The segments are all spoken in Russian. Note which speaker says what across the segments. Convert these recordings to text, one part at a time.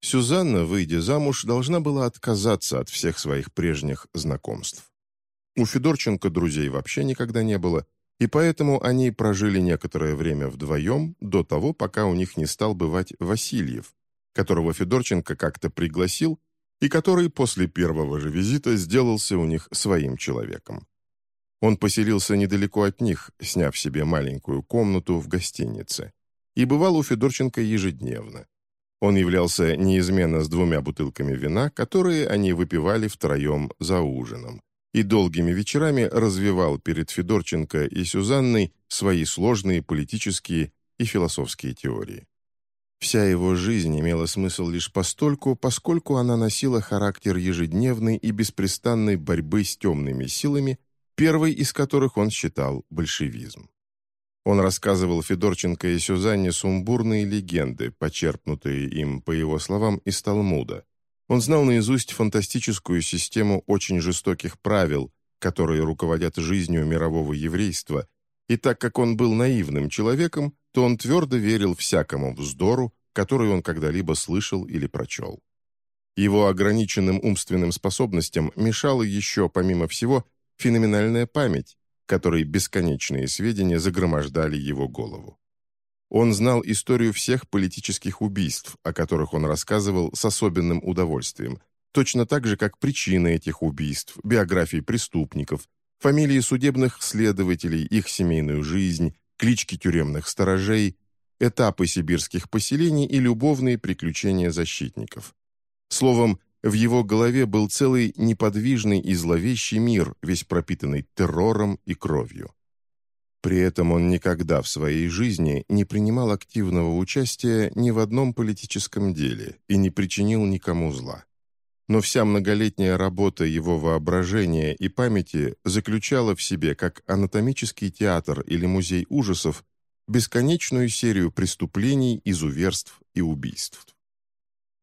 Speaker 1: Сюзанна, выйдя замуж, должна была отказаться от всех своих прежних знакомств. У Федорченко друзей вообще никогда не было, и поэтому они прожили некоторое время вдвоем до того, пока у них не стал бывать Васильев, которого Федорченко как-то пригласил и который после первого же визита сделался у них своим человеком. Он поселился недалеко от них, сняв себе маленькую комнату в гостинице, и бывал у Федорченко ежедневно. Он являлся неизменно с двумя бутылками вина, которые они выпивали втроем за ужином, и долгими вечерами развивал перед Федорченко и Сюзанной свои сложные политические и философские теории. Вся его жизнь имела смысл лишь постольку, поскольку она носила характер ежедневной и беспрестанной борьбы с темными силами, первой из которых он считал большевизм. Он рассказывал Федорченко и Сюзанне сумбурные легенды, почерпнутые им, по его словам, из Талмуда. Он знал наизусть фантастическую систему очень жестоких правил, которые руководят жизнью мирового еврейства, и так как он был наивным человеком, то он твердо верил всякому вздору, который он когда-либо слышал или прочел. Его ограниченным умственным способностям мешала еще, помимо всего, феноменальная память, которой бесконечные сведения загромождали его голову. Он знал историю всех политических убийств, о которых он рассказывал с особенным удовольствием, точно так же, как причины этих убийств, биографии преступников, фамилии судебных следователей, их семейную жизнь, клички тюремных сторожей, этапы сибирских поселений и любовные приключения защитников. Словом, в его голове был целый неподвижный и зловещий мир, весь пропитанный террором и кровью. При этом он никогда в своей жизни не принимал активного участия ни в одном политическом деле и не причинил никому зла но вся многолетняя работа его воображения и памяти заключала в себе, как анатомический театр или музей ужасов, бесконечную серию преступлений, изуверств и убийств.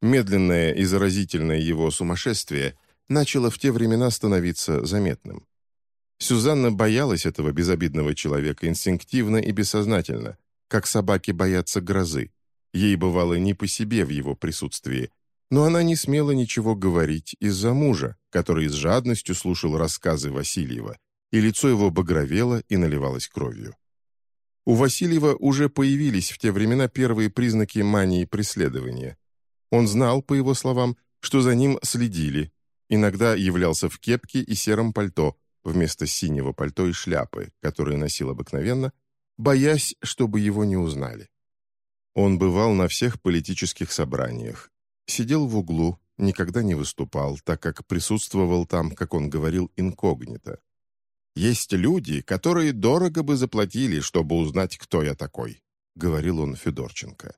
Speaker 1: Медленное и заразительное его сумасшествие начало в те времена становиться заметным. Сюзанна боялась этого безобидного человека инстинктивно и бессознательно, как собаки боятся грозы. Ей бывало не по себе в его присутствии, но она не смела ничего говорить из-за мужа, который с жадностью слушал рассказы Васильева, и лицо его багровело и наливалось кровью. У Васильева уже появились в те времена первые признаки мании преследования. Он знал, по его словам, что за ним следили, иногда являлся в кепке и сером пальто, вместо синего пальто и шляпы, которые носил обыкновенно, боясь, чтобы его не узнали. Он бывал на всех политических собраниях, Сидел в углу, никогда не выступал, так как присутствовал там, как он говорил, инкогнито. «Есть люди, которые дорого бы заплатили, чтобы узнать, кто я такой», — говорил он Федорченко.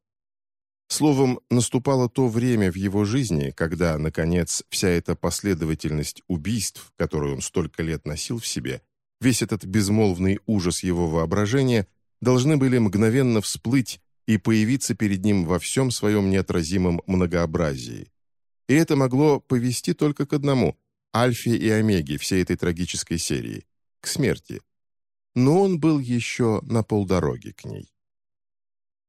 Speaker 1: Словом, наступало то время в его жизни, когда, наконец, вся эта последовательность убийств, которую он столько лет носил в себе, весь этот безмолвный ужас его воображения, должны были мгновенно всплыть и появиться перед ним во всем своем неотразимом многообразии. И это могло повести только к одному – альфе и омеге всей этой трагической серии – к смерти. Но он был еще на полдороги к ней.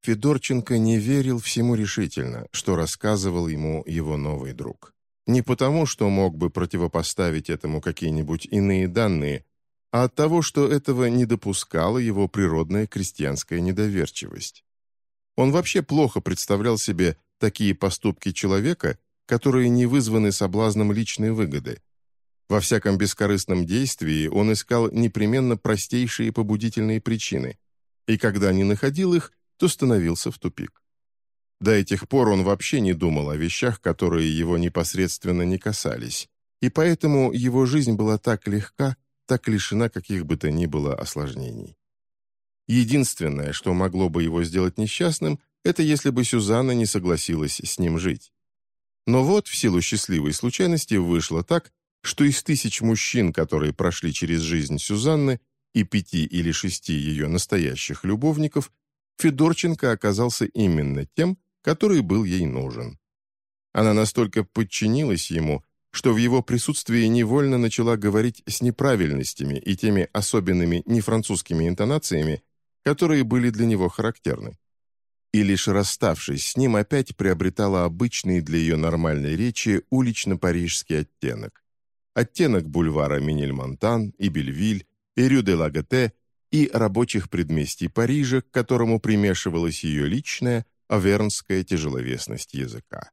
Speaker 1: Федорченко не верил всему решительно, что рассказывал ему его новый друг. Не потому, что мог бы противопоставить этому какие-нибудь иные данные, а от того, что этого не допускала его природная крестьянская недоверчивость. Он вообще плохо представлял себе такие поступки человека, которые не вызваны соблазном личной выгоды. Во всяком бескорыстном действии он искал непременно простейшие побудительные причины, и когда не находил их, то становился в тупик. До этих пор он вообще не думал о вещах, которые его непосредственно не касались, и поэтому его жизнь была так легка, так лишена каких бы то ни было осложнений. Единственное, что могло бы его сделать несчастным, это если бы Сюзанна не согласилась с ним жить. Но вот, в силу счастливой случайности, вышло так, что из тысяч мужчин, которые прошли через жизнь Сюзанны, и пяти или шести ее настоящих любовников, Федорченко оказался именно тем, который был ей нужен. Она настолько подчинилась ему, что в его присутствии невольно начала говорить с неправильностями и теми особенными нефранцузскими интонациями, которые были для него характерны. и лишь расставшись с ним, опять приобретала обычный для ее нормальной речи улично-парижский оттенок. Оттенок бульвара Минельмонтан и Бельвиль, и Рю-де-Лагате, и рабочих предместий Парижа, к которому примешивалась ее личная, авернская тяжеловесность языка.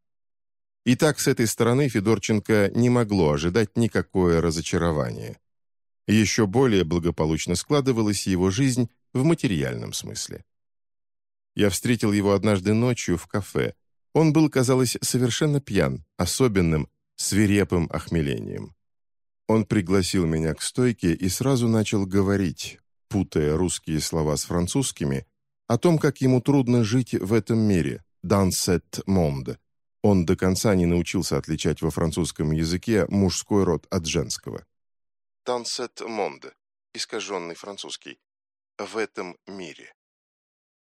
Speaker 1: И так с этой стороны Федорченко не могло ожидать никакое разочарование. Еще более благополучно складывалась его жизнь в материальном смысле. Я встретил его однажды ночью в кафе. Он был, казалось, совершенно пьян, особенным, свирепым охмелением. Он пригласил меня к стойке и сразу начал говорить, путая русские слова с французскими, о том, как ему трудно жить в этом мире, dans cet monde. Он до конца не научился отличать во французском языке мужской род от женского. Dans cet monde, искаженный французский, в этом мире.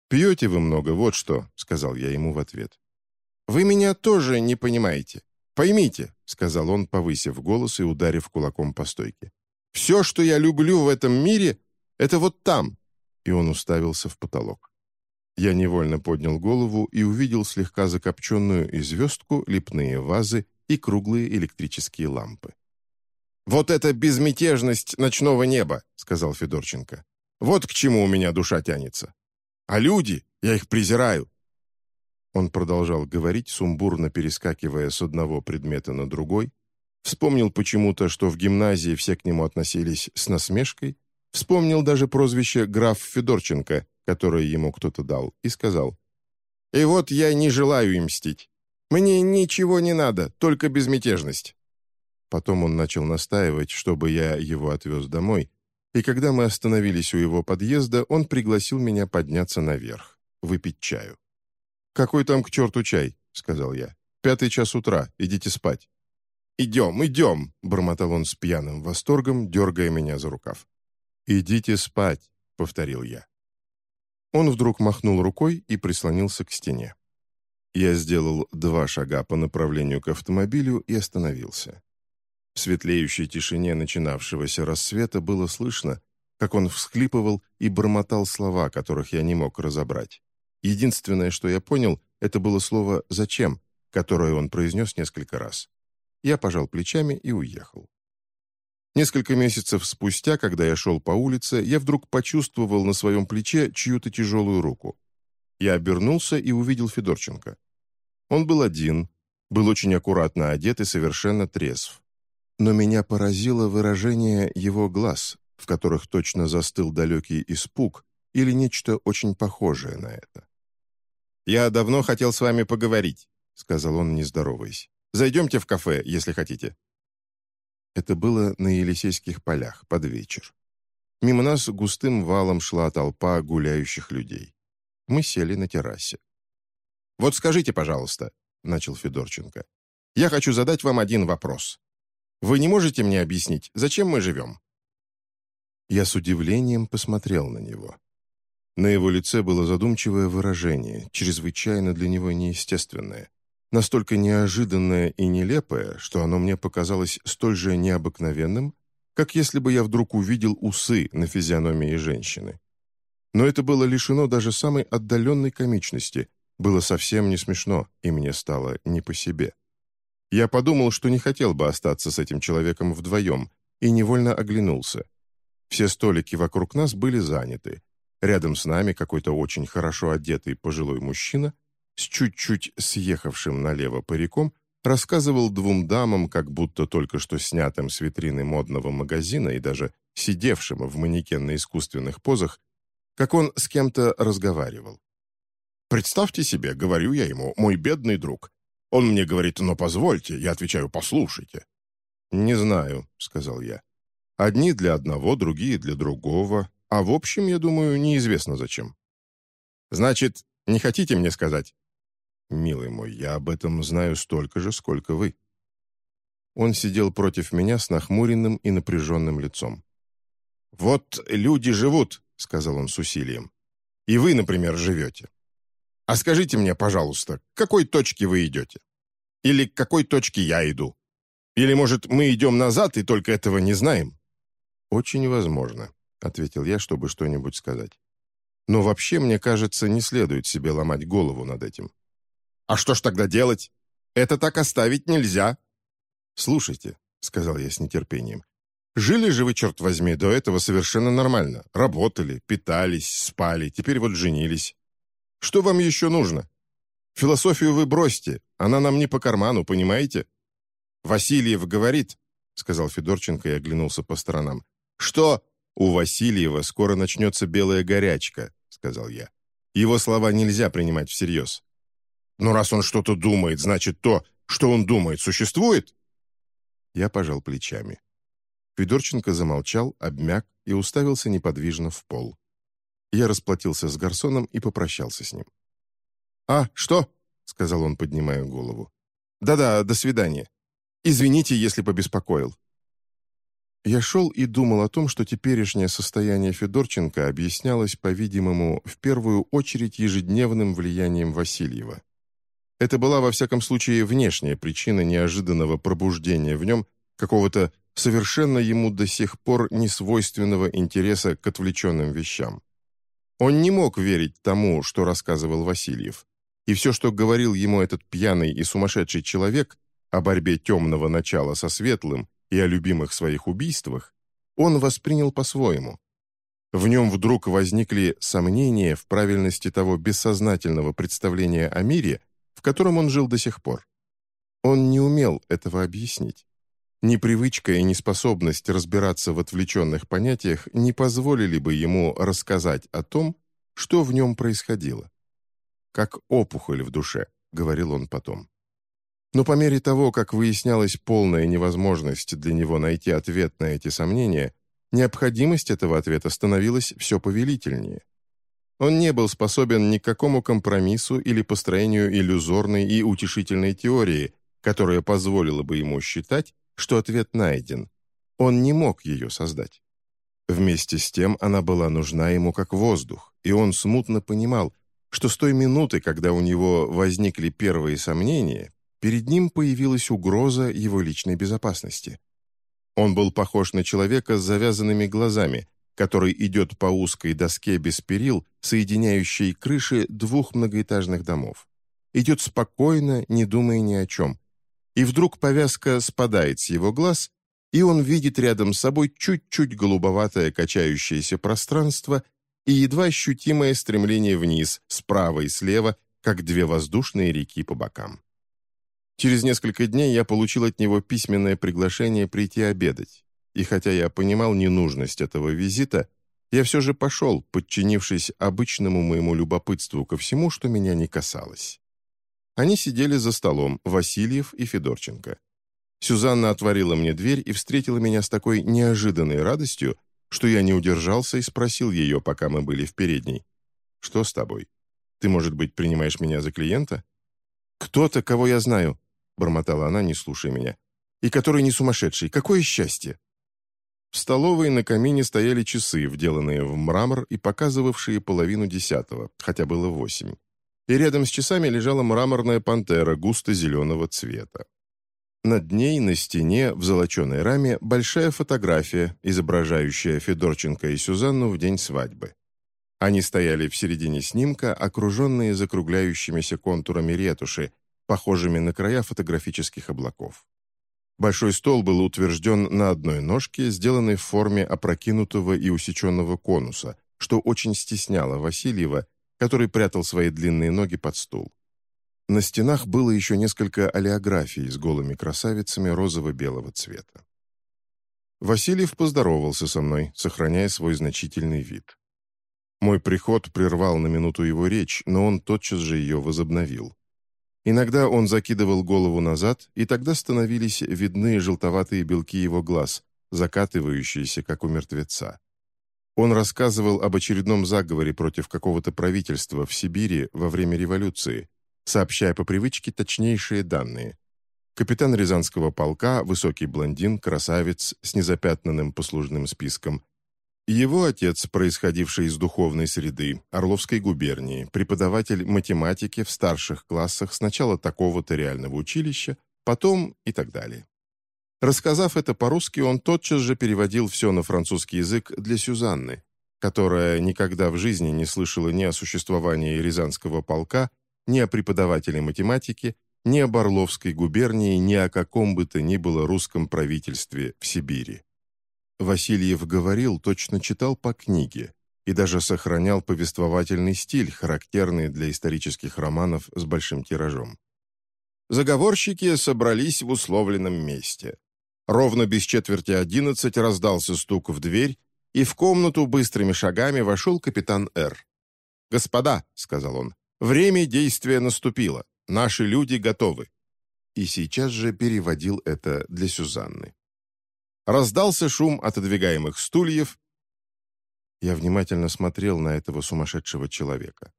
Speaker 1: «Пьете вы много, вот что», — сказал я ему в ответ. «Вы меня тоже не понимаете. Поймите», — сказал он, повысив голос и ударив кулаком по стойке. «Все, что я люблю в этом мире, это вот там». И он уставился в потолок. Я невольно поднял голову и увидел слегка закопченную и звездку, лепные вазы и круглые электрические лампы. «Вот это безмятежность ночного неба», — сказал Федорченко. «Вот к чему у меня душа тянется. А люди, я их презираю». Он продолжал говорить, сумбурно перескакивая с одного предмета на другой, вспомнил почему-то, что в гимназии все к нему относились с насмешкой, вспомнил даже прозвище граф Федорченко, которое ему кто-то дал, и сказал, «И вот я не желаю им мстить. Мне ничего не надо, только безмятежность». Потом он начал настаивать, чтобы я его отвез домой, и когда мы остановились у его подъезда, он пригласил меня подняться наверх, выпить чаю. «Какой там к черту чай?» — сказал я. «Пятый час утра, идите спать». «Идем, идем!» — бормотал он с пьяным восторгом, дергая меня за рукав. «Идите спать», — повторил я. Он вдруг махнул рукой и прислонился к стене. Я сделал два шага по направлению к автомобилю и остановился. В светлеющей тишине начинавшегося рассвета было слышно, как он всхлипывал и бормотал слова, которых я не мог разобрать. Единственное, что я понял, это было слово «зачем», которое он произнес несколько раз. Я пожал плечами и уехал. Несколько месяцев спустя, когда я шел по улице, я вдруг почувствовал на своем плече чью-то тяжелую руку. Я обернулся и увидел Федорченко. Он был один, был очень аккуратно одет и совершенно трезв но меня поразило выражение его глаз, в которых точно застыл далекий испуг или нечто очень похожее на это. «Я давно хотел с вами поговорить», — сказал он, не здороваясь. «Зайдемте в кафе, если хотите». Это было на Елисейских полях, под вечер. Мимо нас густым валом шла толпа гуляющих людей. Мы сели на террасе. «Вот скажите, пожалуйста», — начал Федорченко, «я хочу задать вам один вопрос. Вы не можете мне объяснить, зачем мы живем?» Я с удивлением посмотрел на него. На его лице было задумчивое выражение, чрезвычайно для него неестественное, настолько неожиданное и нелепое, что оно мне показалось столь же необыкновенным, как если бы я вдруг увидел усы на физиономии женщины. Но это было лишено даже самой отдаленной комичности, было совсем не смешно, и мне стало не по себе. Я подумал, что не хотел бы остаться с этим человеком вдвоем, и невольно оглянулся. Все столики вокруг нас были заняты. Рядом с нами какой-то очень хорошо одетый пожилой мужчина с чуть-чуть съехавшим налево париком рассказывал двум дамам, как будто только что снятым с витрины модного магазина и даже сидевшим в манекенно-искусственных позах, как он с кем-то разговаривал. «Представьте себе, — говорю я ему, — мой бедный друг, он мне говорит, но позвольте, я отвечаю, послушайте. «Не знаю», — сказал я. «Одни для одного, другие для другого, а в общем, я думаю, неизвестно зачем». «Значит, не хотите мне сказать?» «Милый мой, я об этом знаю столько же, сколько вы». Он сидел против меня с нахмуренным и напряженным лицом. «Вот люди живут», — сказал он с усилием. «И вы, например, живете. А скажите мне, пожалуйста, к какой точке вы идете? Или к какой точке я иду? Или, может, мы идем назад и только этого не знаем?» «Очень возможно», — ответил я, чтобы что-нибудь сказать. Но вообще, мне кажется, не следует себе ломать голову над этим.
Speaker 2: «А что ж тогда делать? Это так оставить нельзя!»
Speaker 1: «Слушайте», — сказал я с нетерпением, «жили же вы, черт возьми, до этого совершенно нормально. Работали, питались, спали, теперь вот женились. Что вам еще нужно? Философию вы бросьте, она нам не по карману, понимаете?» «Васильев говорит», — сказал Федорченко и оглянулся по сторонам, «что у Васильева скоро начнется белая горячка», — сказал я. «Его слова нельзя принимать всерьез».
Speaker 2: «Но раз он что-то думает, значит, то, что он думает, существует?»
Speaker 1: Я пожал плечами. Федорченко замолчал, обмяк и уставился неподвижно в пол. Я расплатился с гарсоном и попрощался с ним.
Speaker 2: «А, что?»
Speaker 1: — сказал он, поднимая голову.
Speaker 2: «Да-да, до свидания. Извините, если побеспокоил».
Speaker 1: Я шел и думал о том, что теперешнее состояние Федорченко объяснялось, по-видимому, в первую очередь ежедневным влиянием Васильева. Это была, во всяком случае, внешняя причина неожиданного пробуждения в нем какого-то совершенно ему до сих пор несвойственного интереса к отвлеченным вещам. Он не мог верить тому, что рассказывал Васильев, и все, что говорил ему этот пьяный и сумасшедший человек о борьбе темного начала со светлым и о любимых своих убийствах, он воспринял по-своему. В нем вдруг возникли сомнения в правильности того бессознательного представления о мире, в котором он жил до сих пор. Он не умел этого объяснить. Непривычка и неспособность разбираться в отвлеченных понятиях не позволили бы ему рассказать о том, что в нем происходило. «Как опухоль в душе», — говорил он потом. Но по мере того, как выяснялась полная невозможность для него найти ответ на эти сомнения, необходимость этого ответа становилась все повелительнее. Он не был способен ни к какому компромиссу или построению иллюзорной и утешительной теории, которая позволила бы ему считать, что ответ найден. Он не мог ее создать. Вместе с тем она была нужна ему как воздух, и он смутно понимал, что с той минуты, когда у него возникли первые сомнения, перед ним появилась угроза его личной безопасности. Он был похож на человека с завязанными глазами, который идет по узкой доске без перил, соединяющей крыши двух многоэтажных домов. Идет спокойно, не думая ни о чем. И вдруг повязка спадает с его глаз, и он видит рядом с собой чуть-чуть голубоватое качающееся пространство и едва ощутимое стремление вниз, справа и слева, как две воздушные реки по бокам. Через несколько дней я получил от него письменное приглашение прийти обедать, и хотя я понимал ненужность этого визита, я все же пошел, подчинившись обычному моему любопытству ко всему, что меня не касалось. Они сидели за столом, Васильев и Федорченко. Сюзанна отворила мне дверь и встретила меня с такой неожиданной радостью, что я не удержался и спросил ее, пока мы были в передней. «Что с тобой? Ты, может быть, принимаешь меня за клиента?» «Кто-то, кого я знаю бормотала она, не слушая меня. «И который не сумасшедший. Какое счастье!» В столовой на камине стояли часы, вделанные в мрамор и показывавшие половину десятого, хотя было восемь. И рядом с часами лежала мраморная пантера густо-зеленого цвета. Над ней на стене в золоченой раме большая фотография, изображающая Федорченко и Сюзанну в день свадьбы. Они стояли в середине снимка, окруженные закругляющимися контурами ретуши, похожими на края фотографических облаков. Большой стол был утвержден на одной ножке, сделанной в форме опрокинутого и усеченного конуса, что очень стесняло Васильева, который прятал свои длинные ноги под стул. На стенах было еще несколько олеографий с голыми красавицами розово-белого цвета. Васильев поздоровался со мной, сохраняя свой значительный вид. Мой приход прервал на минуту его речь, но он тотчас же ее возобновил. Иногда он закидывал голову назад, и тогда становились видны желтоватые белки его глаз, закатывающиеся, как у мертвеца. Он рассказывал об очередном заговоре против какого-то правительства в Сибири во время революции, сообщая по привычке точнейшие данные. Капитан Рязанского полка, высокий блондин, красавец с незапятнанным послужным списком, его отец, происходивший из духовной среды Орловской губернии, преподаватель математики в старших классах сначала такого-то реального училища, потом и так далее. Рассказав это по-русски, он тотчас же переводил все на французский язык для Сюзанны, которая никогда в жизни не слышала ни о существовании Рязанского полка, ни о преподавателе математики, ни о Орловской губернии, ни о каком бы то ни было русском правительстве в Сибири. Васильев говорил, точно читал по книге и даже сохранял повествовательный стиль, характерный для исторических романов с большим тиражом. Заговорщики собрались в условленном месте. Ровно без четверти одиннадцать раздался стук в дверь, и в комнату быстрыми шагами вошел капитан Р. «Господа», — сказал он, — «время действия наступило. Наши люди готовы». И сейчас же переводил это для Сюзанны. Раздался шум отодвигаемых стульев. Я внимательно смотрел на этого сумасшедшего человека.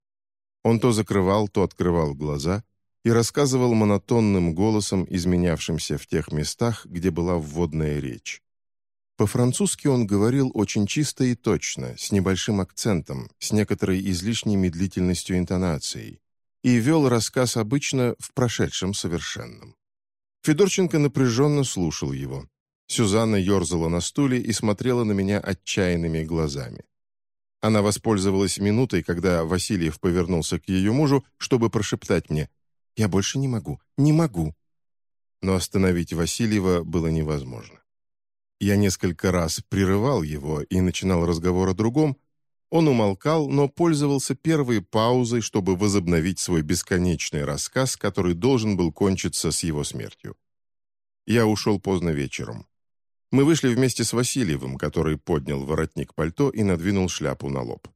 Speaker 1: Он то закрывал, то открывал глаза и рассказывал монотонным голосом, изменявшимся в тех местах, где была вводная речь. По-французски он говорил очень чисто и точно, с небольшим акцентом, с некоторой излишней медлительностью интонацией, и вел рассказ обычно в прошедшем совершенном. Федорченко напряженно слушал его. Сюзанна ерзала на стуле и смотрела на меня отчаянными глазами. Она воспользовалась минутой, когда Васильев повернулся к ее мужу, чтобы прошептать мне «Я больше не могу, не могу». Но остановить Васильева было невозможно. Я несколько раз прерывал его и начинал разговор о другом. Он умолкал, но пользовался первой паузой, чтобы возобновить свой бесконечный рассказ, который должен был кончиться с его смертью. Я ушел поздно вечером. Мы вышли вместе с Васильевым, который поднял воротник пальто и надвинул шляпу на лоб.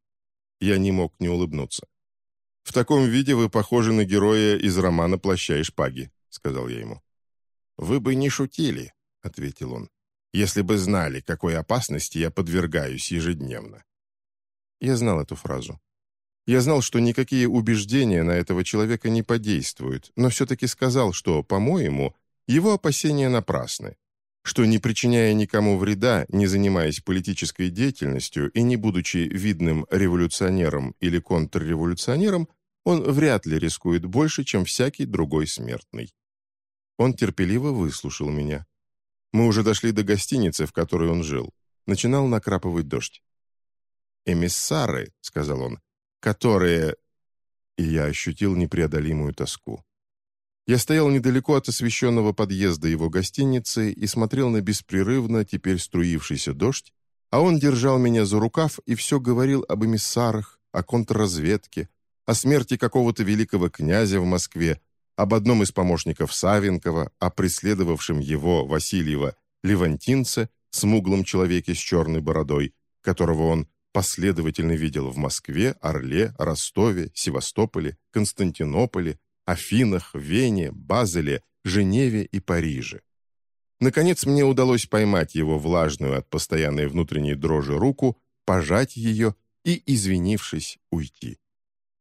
Speaker 1: Я не мог не улыбнуться. «В таком виде вы похожи на героя из романа «Плаща и шпаги», — сказал я ему. «Вы бы не шутили», — ответил он если бы знали, какой опасности я подвергаюсь ежедневно. Я знал эту фразу. Я знал, что никакие убеждения на этого человека не подействуют, но все-таки сказал, что, по-моему, его опасения напрасны, что, не причиняя никому вреда, не занимаясь политической деятельностью и не будучи видным революционером или контрреволюционером, он вряд ли рискует больше, чем всякий другой смертный. Он терпеливо выслушал меня. Мы уже дошли до гостиницы, в которой он жил. Начинал накрапывать дождь. «Эмиссары», — сказал он, — «которые...» И я ощутил непреодолимую тоску. Я стоял недалеко от освещенного подъезда его гостиницы и смотрел на беспрерывно теперь струившийся дождь, а он держал меня за рукав и все говорил об эмиссарах, о контрразведке, о смерти какого-то великого князя в Москве, об одном из помощников Савенкова, о преследовавшем его, Васильева, Левантинце, смуглом человеке с черной бородой, которого он последовательно видел в Москве, Орле, Ростове, Севастополе, Константинополе, Афинах, Вене, Базеле, Женеве и Париже. Наконец мне удалось поймать его влажную от постоянной внутренней дрожи руку, пожать ее и, извинившись, уйти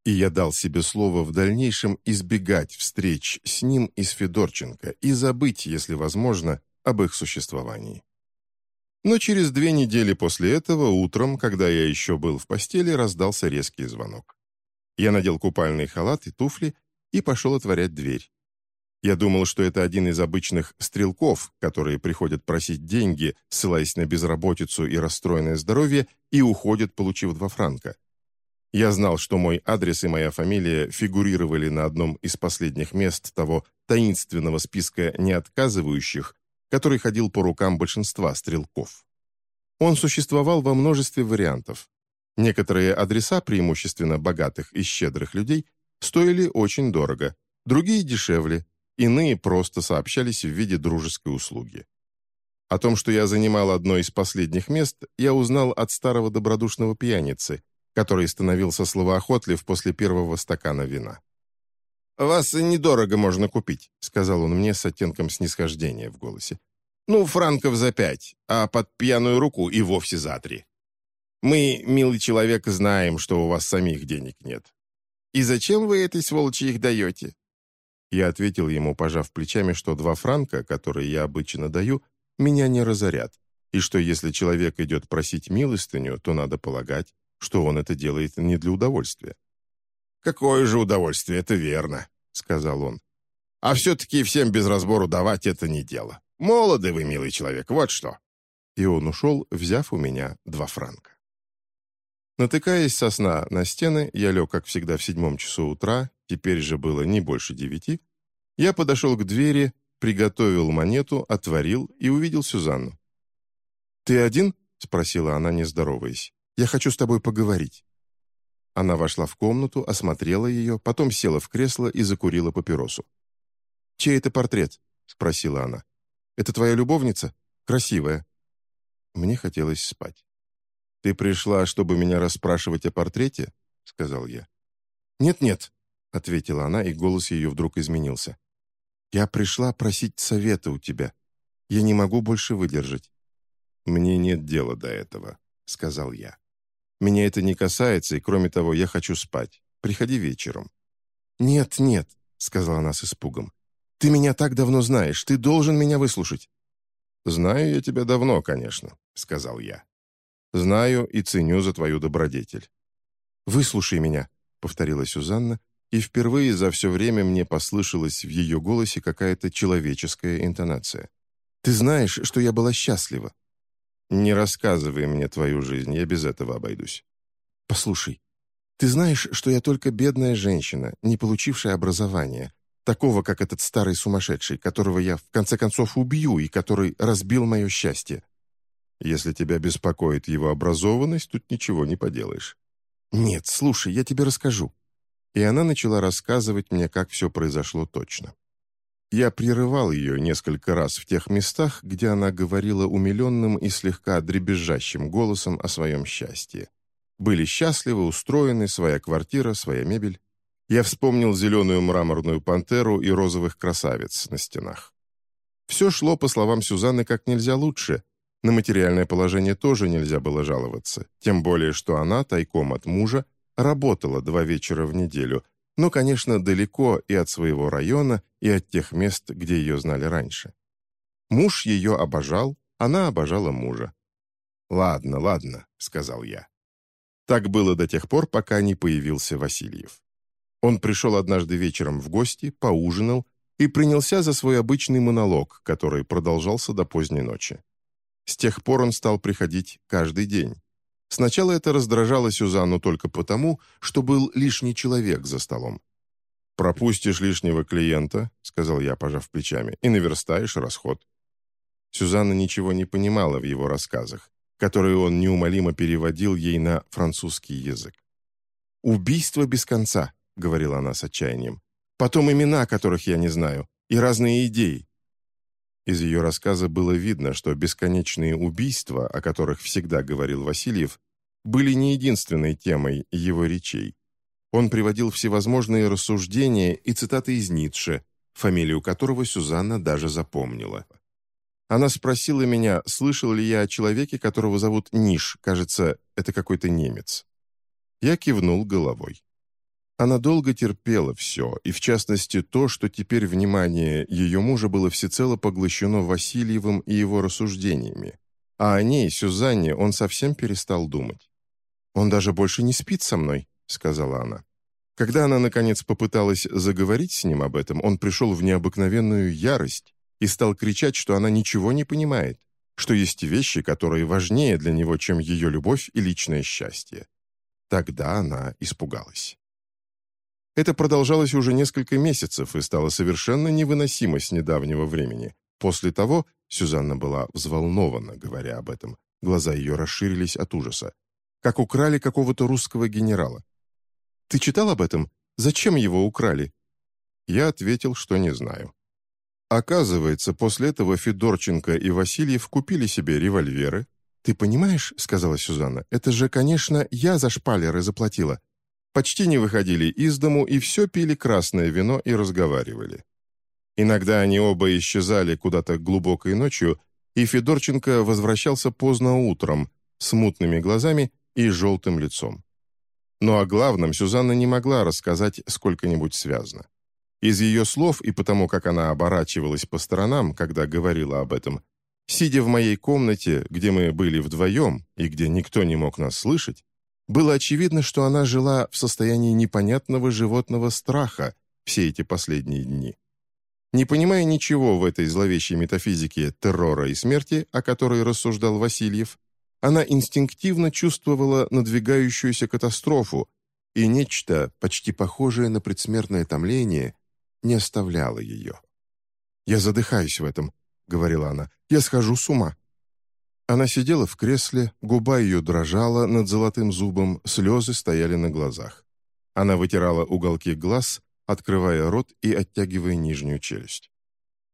Speaker 1: и я дал себе слово в дальнейшем избегать встреч с ним и с Федорченко и забыть, если возможно, об их существовании. Но через две недели после этого, утром, когда я еще был в постели, раздался резкий звонок. Я надел купальный халат и туфли и пошел отворять дверь. Я думал, что это один из обычных стрелков, которые приходят просить деньги, ссылаясь на безработицу и расстроенное здоровье, и уходят, получив два франка. Я знал, что мой адрес и моя фамилия фигурировали на одном из последних мест того таинственного списка неотказывающих, который ходил по рукам большинства стрелков. Он существовал во множестве вариантов. Некоторые адреса, преимущественно богатых и щедрых людей, стоили очень дорого, другие дешевле, иные просто сообщались в виде дружеской услуги. О том, что я занимал одно из последних мест, я узнал от старого добродушного пьяницы, который становился словоохотлив после первого стакана вина. «Вас недорого можно купить», — сказал он мне с оттенком снисхождения в голосе. «Ну, франков за пять, а под пьяную руку и вовсе за три. Мы, милый человек, знаем, что у вас самих денег нет. И зачем вы этой сволочи их даете?» Я ответил ему, пожав плечами, что два франка, которые я обычно даю, меня не разорят, и что если человек идет просить милостыню, то надо полагать, что он это делает не для удовольствия. «Какое же удовольствие, это верно», — сказал он. «А все-таки всем без разбору давать это не дело. Молоды вы, милый человек, вот что». И он ушел, взяв у меня два франка. Натыкаясь со сна на стены, я лег, как всегда, в седьмом часу утра, теперь же было не больше девяти, я подошел к двери, приготовил монету, отворил и увидел Сюзанну. «Ты один?» — спросила она, не здороваясь. «Я хочу с тобой поговорить». Она вошла в комнату, осмотрела ее, потом села в кресло и закурила папиросу. «Чей это портрет?» — спросила она. «Это твоя любовница? Красивая». Мне хотелось спать. «Ты пришла, чтобы меня расспрашивать о портрете?» — сказал я. «Нет-нет», — ответила она, и голос ее вдруг изменился. «Я пришла просить совета у тебя. Я не могу больше выдержать». «Мне нет дела до этого», — сказал я. «Меня это не касается, и кроме того, я хочу спать. Приходи вечером». «Нет, нет», — сказала она с испугом. «Ты меня так давно знаешь, ты должен меня выслушать». «Знаю я тебя давно, конечно», — сказал я. «Знаю и ценю за твою добродетель». «Выслушай меня», — повторила Сюзанна, и впервые за все время мне послышалась в ее голосе какая-то человеческая интонация. «Ты знаешь, что я была счастлива. «Не рассказывай мне твою жизнь, я без этого обойдусь». «Послушай, ты знаешь, что я только бедная женщина, не получившая образования, такого, как этот старый сумасшедший, которого я в конце концов убью и который разбил мое счастье». «Если тебя беспокоит его образованность, тут ничего не поделаешь». «Нет, слушай, я тебе расскажу». И она начала рассказывать мне, как все произошло точно. Я прерывал ее несколько раз в тех местах, где она говорила умиленным и слегка дребезжащим голосом о своем счастье. Были счастливы, устроены, своя квартира, своя мебель. Я вспомнил зеленую мраморную пантеру и розовых красавиц на стенах. Все шло, по словам Сюзанны, как нельзя лучше. На материальное положение тоже нельзя было жаловаться, тем более, что она, тайком от мужа, работала два вечера в неделю, но, конечно, далеко и от своего района, и от тех мест, где ее знали раньше. Муж ее обожал, она обожала мужа. «Ладно, ладно», — сказал я. Так было до тех пор, пока не появился Васильев. Он пришел однажды вечером в гости, поужинал и принялся за свой обычный монолог, который продолжался до поздней ночи. С тех пор он стал приходить каждый день. Сначала это раздражало Сюзанну только потому, что был лишний человек за столом. «Пропустишь лишнего клиента», — сказал я, пожав плечами, — «и наверстаешь расход». Сюзанна ничего не понимала в его рассказах, которые он неумолимо переводил ей на французский язык. «Убийство без конца», — говорила она с отчаянием. «Потом имена, которых я не знаю, и разные идеи. Из ее рассказа было видно, что бесконечные убийства, о которых всегда говорил Васильев, были не единственной темой его речей. Он приводил всевозможные рассуждения и цитаты из Ницше, фамилию которого Сюзанна даже запомнила. Она спросила меня, слышал ли я о человеке, которого зовут Ниш, кажется, это какой-то немец. Я кивнул головой. Она долго терпела все, и в частности то, что теперь внимание ее мужа было всецело поглощено Васильевым и его рассуждениями. А о ней, Сюзанне, он совсем перестал думать. «Он даже больше не спит со мной», — сказала она. Когда она, наконец, попыталась заговорить с ним об этом, он пришел в необыкновенную ярость и стал кричать, что она ничего не понимает, что есть вещи, которые важнее для него, чем ее любовь и личное счастье. Тогда она испугалась. Это продолжалось уже несколько месяцев и стало совершенно невыносимо с недавнего времени. После того Сюзанна была взволнована, говоря об этом. Глаза ее расширились от ужаса. Как украли какого-то русского генерала. «Ты читал об этом? Зачем его украли?» Я ответил, что не знаю. Оказывается, после этого Федорченко и Васильев купили себе револьверы. «Ты понимаешь, — сказала Сюзанна, — это же, конечно, я за шпалеры заплатила почти не выходили из дому и все пили красное вино и разговаривали. Иногда они оба исчезали куда-то глубокой ночью, и Федорченко возвращался поздно утром, с мутными глазами и желтым лицом. Но о главном Сюзанна не могла рассказать сколько-нибудь связно. Из ее слов и потому, как она оборачивалась по сторонам, когда говорила об этом, сидя в моей комнате, где мы были вдвоем и где никто не мог нас слышать, было очевидно, что она жила в состоянии непонятного животного страха все эти последние дни. Не понимая ничего в этой зловещей метафизике террора и смерти, о которой рассуждал Васильев, Она инстинктивно чувствовала надвигающуюся катастрофу, и нечто, почти похожее на предсмертное томление, не оставляло ее. «Я задыхаюсь в этом», — говорила она. «Я схожу с ума». Она сидела в кресле, губа ее дрожала над золотым зубом, слезы стояли на глазах. Она вытирала уголки глаз, открывая рот и оттягивая нижнюю челюсть.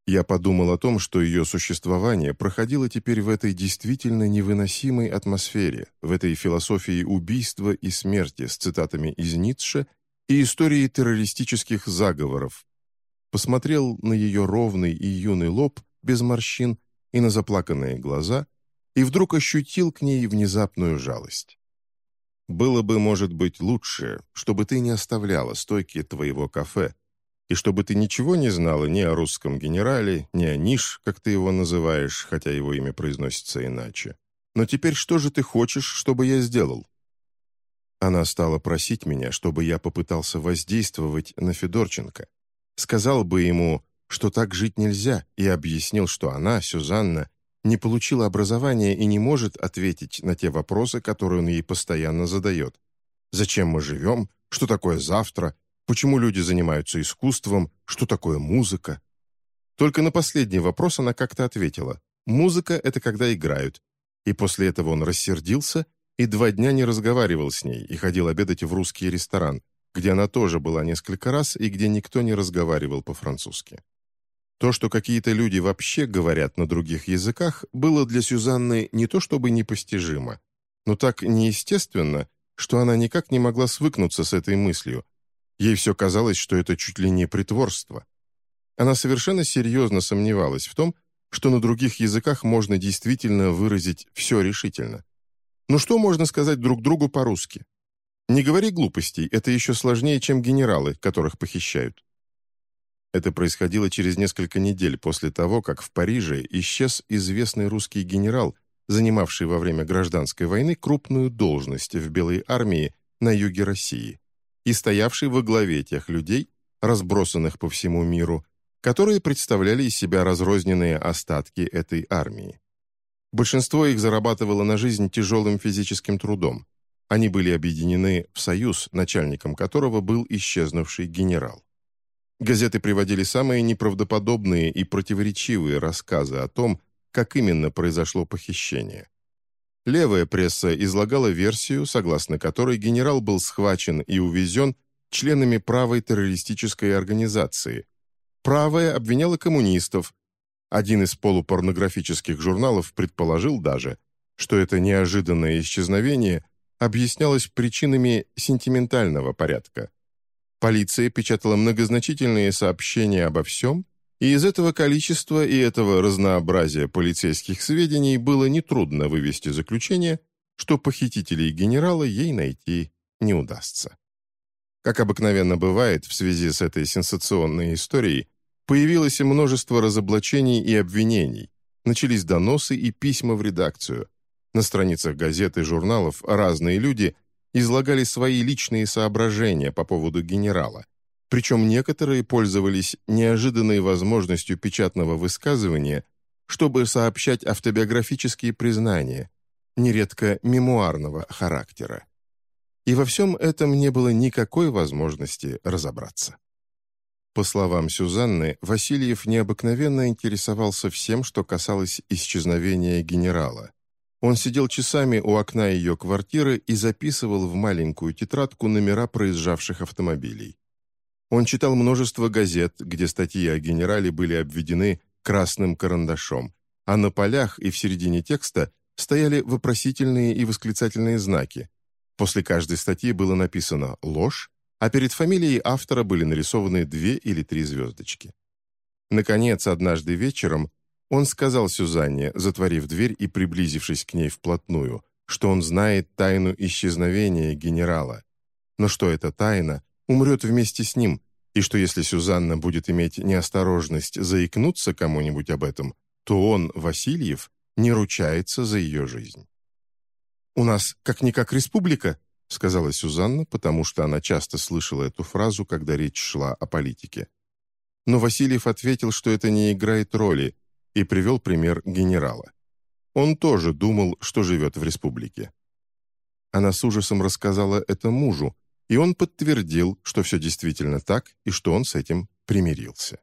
Speaker 1: Я подумал о том, что ее существование проходило теперь в этой действительно невыносимой атмосфере, в этой философии убийства и смерти с цитатами из Ницше и истории террористических заговоров. Посмотрел на ее ровный и юный лоб без морщин и на заплаканные глаза, и вдруг ощутил к ней внезапную жалость. «Было бы, может быть, лучше, чтобы ты не оставляла стойки твоего кафе, и чтобы ты ничего не знала ни о русском генерале, ни о Ниш, как ты его называешь, хотя его имя произносится иначе. Но теперь что же ты хочешь, чтобы я сделал?» Она стала просить меня, чтобы я попытался воздействовать на Федорченко. Сказал бы ему, что так жить нельзя, и объяснил, что она, Сюзанна, не получила образования и не может ответить на те вопросы, которые он ей постоянно задает. «Зачем мы живем? Что такое завтра? почему люди занимаются искусством, что такое музыка. Только на последний вопрос она как-то ответила. Музыка — это когда играют. И после этого он рассердился и два дня не разговаривал с ней и ходил обедать в русский ресторан, где она тоже была несколько раз и где никто не разговаривал по-французски. То, что какие-то люди вообще говорят на других языках, было для Сюзанны не то чтобы непостижимо, но так неестественно, что она никак не могла свыкнуться с этой мыслью, Ей все казалось, что это чуть ли не притворство. Она совершенно серьезно сомневалась в том, что на других языках можно действительно выразить все решительно. Ну что можно сказать друг другу по-русски? Не говори глупостей, это еще сложнее, чем генералы, которых похищают. Это происходило через несколько недель после того, как в Париже исчез известный русский генерал, занимавший во время гражданской войны крупную должность в Белой армии на юге России и стоявший во главе тех людей, разбросанных по всему миру, которые представляли из себя разрозненные остатки этой армии. Большинство их зарабатывало на жизнь тяжелым физическим трудом. Они были объединены в союз, начальником которого был исчезнувший генерал. Газеты приводили самые неправдоподобные и противоречивые рассказы о том, как именно произошло похищение. Левая пресса излагала версию, согласно которой генерал был схвачен и увезен членами правой террористической организации. Правая обвиняла коммунистов. Один из полупорнографических журналов предположил даже, что это неожиданное исчезновение объяснялось причинами сентиментального порядка. Полиция печатала многозначительные сообщения обо всем, и из этого количества и этого разнообразия полицейских сведений было нетрудно вывести заключение, что похитителей генерала ей найти не удастся. Как обыкновенно бывает в связи с этой сенсационной историей, появилось множество разоблачений и обвинений, начались доносы и письма в редакцию. На страницах газет и журналов разные люди излагали свои личные соображения по поводу генерала – причем некоторые пользовались неожиданной возможностью печатного высказывания, чтобы сообщать автобиографические признания, нередко мемуарного характера. И во всем этом не было никакой возможности разобраться. По словам Сюзанны, Васильев необыкновенно интересовался всем, что касалось исчезновения генерала. Он сидел часами у окна ее квартиры и записывал в маленькую тетрадку номера проезжавших автомобилей. Он читал множество газет, где статьи о генерале были обведены красным карандашом, а на полях и в середине текста стояли вопросительные и восклицательные знаки. После каждой статьи было написано «ложь», а перед фамилией автора были нарисованы две или три звездочки. Наконец, однажды вечером он сказал Сюзанне, затворив дверь и приблизившись к ней вплотную, что он знает тайну исчезновения генерала. Но что эта тайна, умрет вместе с ним, и что если Сюзанна будет иметь неосторожность заикнуться кому-нибудь об этом, то он, Васильев, не ручается за ее жизнь. «У нас как-никак республика», — сказала Сюзанна, потому что она часто слышала эту фразу, когда речь шла о политике. Но Васильев ответил, что это не играет роли, и привел пример генерала. Он тоже думал, что живет в республике. Она с ужасом рассказала это мужу, и он подтвердил, что все действительно так и что он с этим примирился.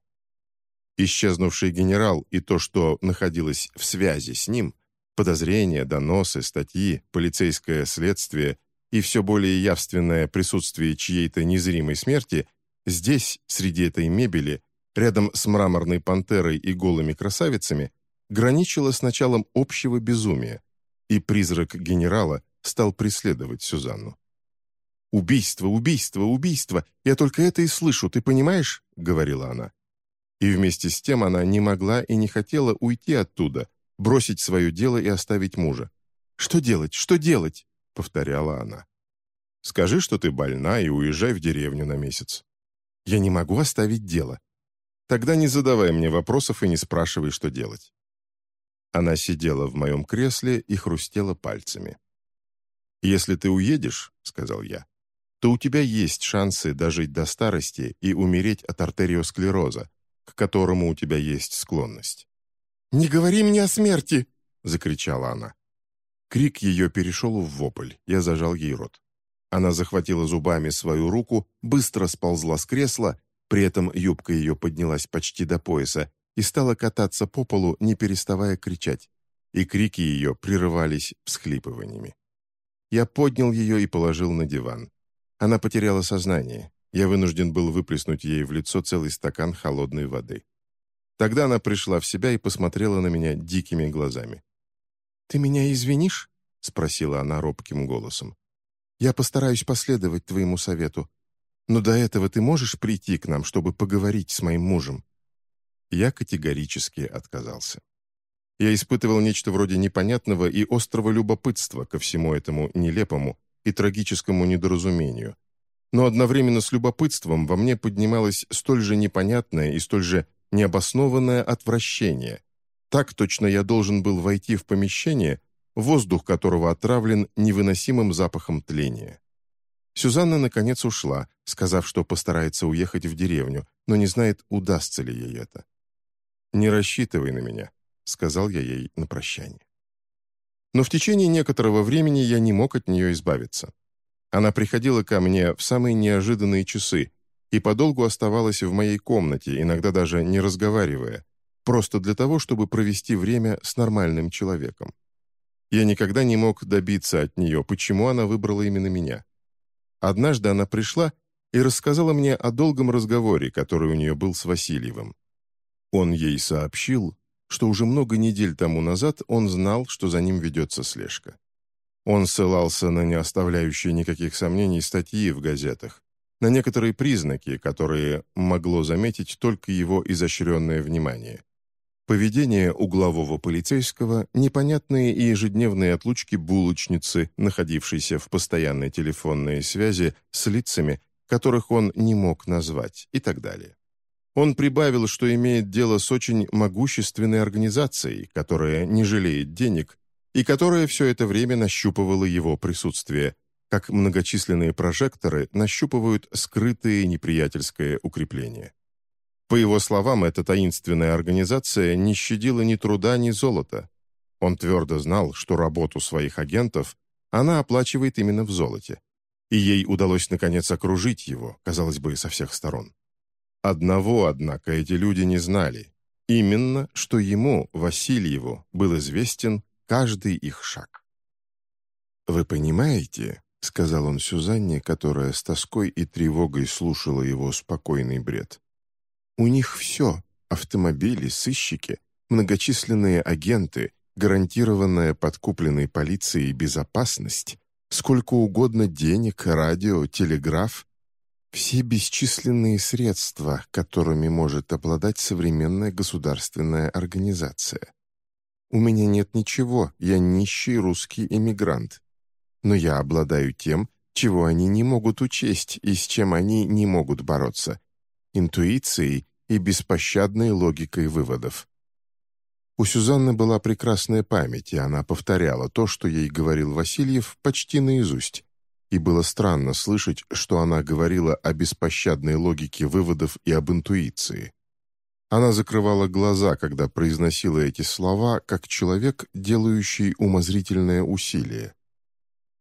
Speaker 1: Исчезнувший генерал и то, что находилось в связи с ним, подозрения, доносы, статьи, полицейское следствие и все более явственное присутствие чьей-то незримой смерти, здесь, среди этой мебели, рядом с мраморной пантерой и голыми красавицами, граничило с началом общего безумия, и призрак генерала стал преследовать Сюзанну. «Убийство, убийство, убийство! Я только это и слышу, ты понимаешь?» — говорила она. И вместе с тем она не могла и не хотела уйти оттуда, бросить свое дело и оставить мужа. «Что делать? Что делать?» — повторяла она. «Скажи, что ты больна, и уезжай в деревню на месяц». «Я не могу оставить дело». «Тогда не задавай мне вопросов и не спрашивай, что делать». Она сидела в моем кресле и хрустела пальцами. «Если ты уедешь, — сказал я, — то у тебя есть шансы дожить до старости и умереть от артериосклероза, к которому у тебя есть склонность».
Speaker 2: «Не говори мне о смерти!» — закричала она.
Speaker 1: Крик ее перешел в вопль, я зажал ей рот. Она захватила зубами свою руку, быстро сползла с кресла, при этом юбка ее поднялась почти до пояса и стала кататься по полу, не переставая кричать, и крики ее прерывались всхлипываниями. Я поднял ее и положил на диван. Она потеряла сознание. Я вынужден был выплеснуть ей в лицо целый стакан холодной воды. Тогда она пришла в себя и посмотрела на меня дикими глазами. «Ты меня извинишь?» — спросила она робким голосом. «Я постараюсь последовать твоему совету. Но до этого ты можешь прийти к нам, чтобы поговорить с моим мужем?» Я категорически отказался. Я испытывал нечто вроде непонятного и острого любопытства ко всему этому нелепому и трагическому недоразумению, но одновременно с любопытством во мне поднималось столь же непонятное и столь же необоснованное отвращение. Так точно я должен был войти в помещение, воздух которого отравлен невыносимым запахом тления. Сюзанна, наконец, ушла, сказав, что постарается уехать в деревню, но не знает, удастся ли ей это. «Не рассчитывай на меня», — сказал я ей на прощание. Но в течение некоторого времени я не мог от нее избавиться. Она приходила ко мне в самые неожиданные часы и подолгу оставалась в моей комнате, иногда даже не разговаривая, просто для того, чтобы провести время с нормальным человеком. Я никогда не мог добиться от нее, почему она выбрала именно меня. Однажды она пришла и рассказала мне о долгом разговоре, который у нее был с Васильевым. Он ей сообщил, что уже много недель тому назад он знал, что за ним ведется слежка. Он ссылался на не оставляющие никаких сомнений статьи в газетах, на некоторые признаки, которые могло заметить только его изощренное внимание. Поведение углового полицейского, непонятные и ежедневные отлучки булочницы, находившейся в постоянной телефонной связи с лицами, которых он не мог назвать, и так далее. Он прибавил, что имеет дело с очень могущественной организацией, которая не жалеет денег и которая все это время нащупывала его присутствие, как многочисленные прожекторы нащупывают скрытые неприятельское укрепление. По его словам, эта таинственная организация не щадила ни труда, ни золота. Он твердо знал, что работу своих агентов она оплачивает именно в золоте. И ей удалось, наконец, окружить его, казалось бы, со всех сторон. Одного, однако, эти люди не знали. Именно, что ему, Васильеву, был известен каждый их шаг. «Вы понимаете, — сказал он Сюзанне, которая с тоской и тревогой слушала его спокойный бред. «У них все — автомобили, сыщики, многочисленные агенты, гарантированная подкупленной полицией безопасность, сколько угодно денег, радио, телеграф, все бесчисленные средства, которыми может обладать современная государственная организация. У меня нет ничего, я нищий русский эмигрант, но я обладаю тем, чего они не могут учесть и с чем они не могут бороться — интуицией и беспощадной логикой выводов. У Сюзанны была прекрасная память, и она повторяла то, что ей говорил Васильев, почти наизусть. И было странно слышать, что она говорила о беспощадной логике выводов и об интуиции. Она закрывала глаза, когда произносила эти слова, как человек, делающий умозрительное усилие.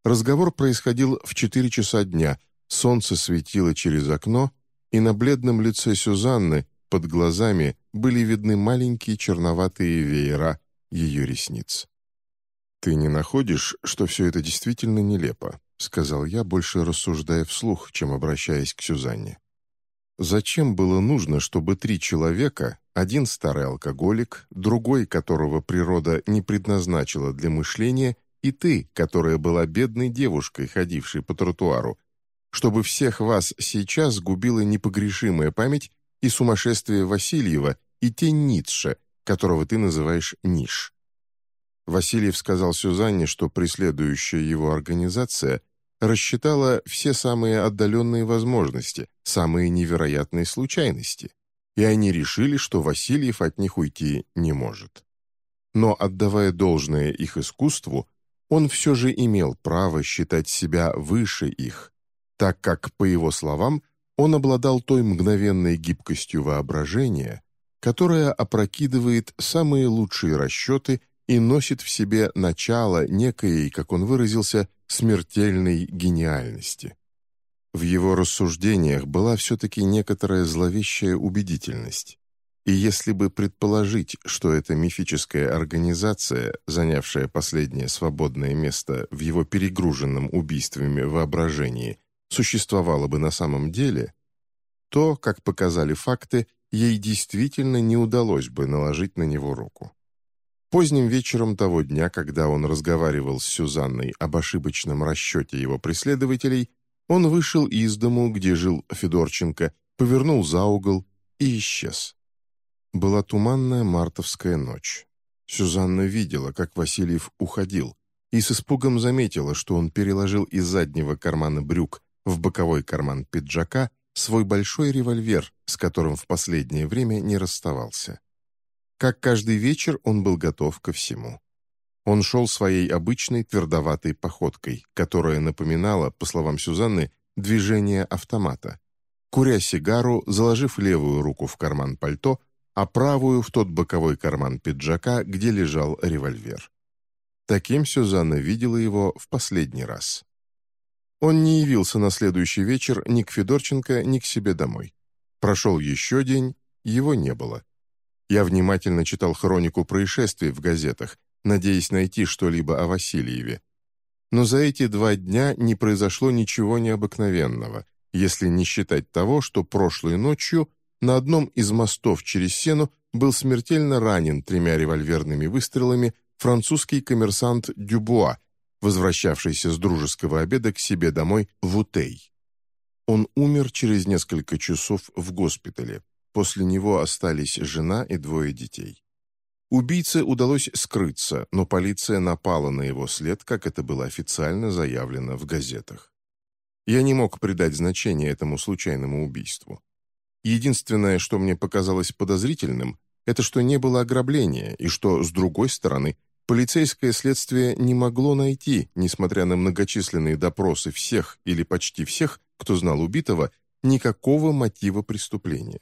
Speaker 1: Разговор происходил в четыре часа дня, солнце светило через окно, и на бледном лице Сюзанны под глазами были видны маленькие черноватые веера ее ресниц. «Ты не находишь, что все это действительно нелепо?» — сказал я, больше рассуждая вслух, чем обращаясь к Сюзанне. Зачем было нужно, чтобы три человека, один старый алкоголик, другой, которого природа не предназначила для мышления, и ты, которая была бедной девушкой, ходившей по тротуару, чтобы всех вас сейчас губила непогрешимая память и сумасшествие Васильева, и тень Ницше, которого ты называешь Ниш. Васильев сказал Сюзанне, что преследующая его организация – рассчитала все самые отдаленные возможности, самые невероятные случайности, и они решили, что Васильев от них уйти не может. Но, отдавая должное их искусству, он все же имел право считать себя выше их, так как, по его словам, он обладал той мгновенной гибкостью воображения, которая опрокидывает самые лучшие расчеты и носит в себе начало некой, как он выразился, смертельной гениальности. В его рассуждениях была все-таки некоторая зловещая убедительность. И если бы предположить, что эта мифическая организация, занявшая последнее свободное место в его перегруженном убийствами воображении, существовала бы на самом деле, то, как показали факты, ей действительно не удалось бы наложить на него руку. Поздним вечером того дня, когда он разговаривал с Сюзанной об ошибочном расчете его преследователей, он вышел из дому, где жил Федорченко, повернул за угол и исчез. Была туманная мартовская ночь. Сюзанна видела, как Васильев уходил, и с испугом заметила, что он переложил из заднего кармана брюк в боковой карман пиджака свой большой револьвер, с которым в последнее время не расставался. Как каждый вечер он был готов ко всему. Он шел своей обычной твердоватой походкой, которая напоминала, по словам Сюзанны, движение автомата. Куря сигару, заложив левую руку в карман пальто, а правую в тот боковой карман пиджака, где лежал револьвер. Таким Сюзанна видела его в последний раз. Он не явился на следующий вечер ни к Федорченко, ни к себе домой. Прошел еще день, его не было. Я внимательно читал хронику происшествий в газетах, надеясь найти что-либо о Васильеве. Но за эти два дня не произошло ничего необыкновенного, если не считать того, что прошлой ночью на одном из мостов через Сену был смертельно ранен тремя револьверными выстрелами французский коммерсант Дюбуа, возвращавшийся с дружеского обеда к себе домой в Утей. Он умер через несколько часов в госпитале. После него остались жена и двое детей. Убийце удалось скрыться, но полиция напала на его след, как это было официально заявлено в газетах. Я не мог придать значения этому случайному убийству. Единственное, что мне показалось подозрительным, это что не было ограбления, и что, с другой стороны, полицейское следствие не могло найти, несмотря на многочисленные допросы всех или почти всех, кто знал убитого, никакого мотива преступления.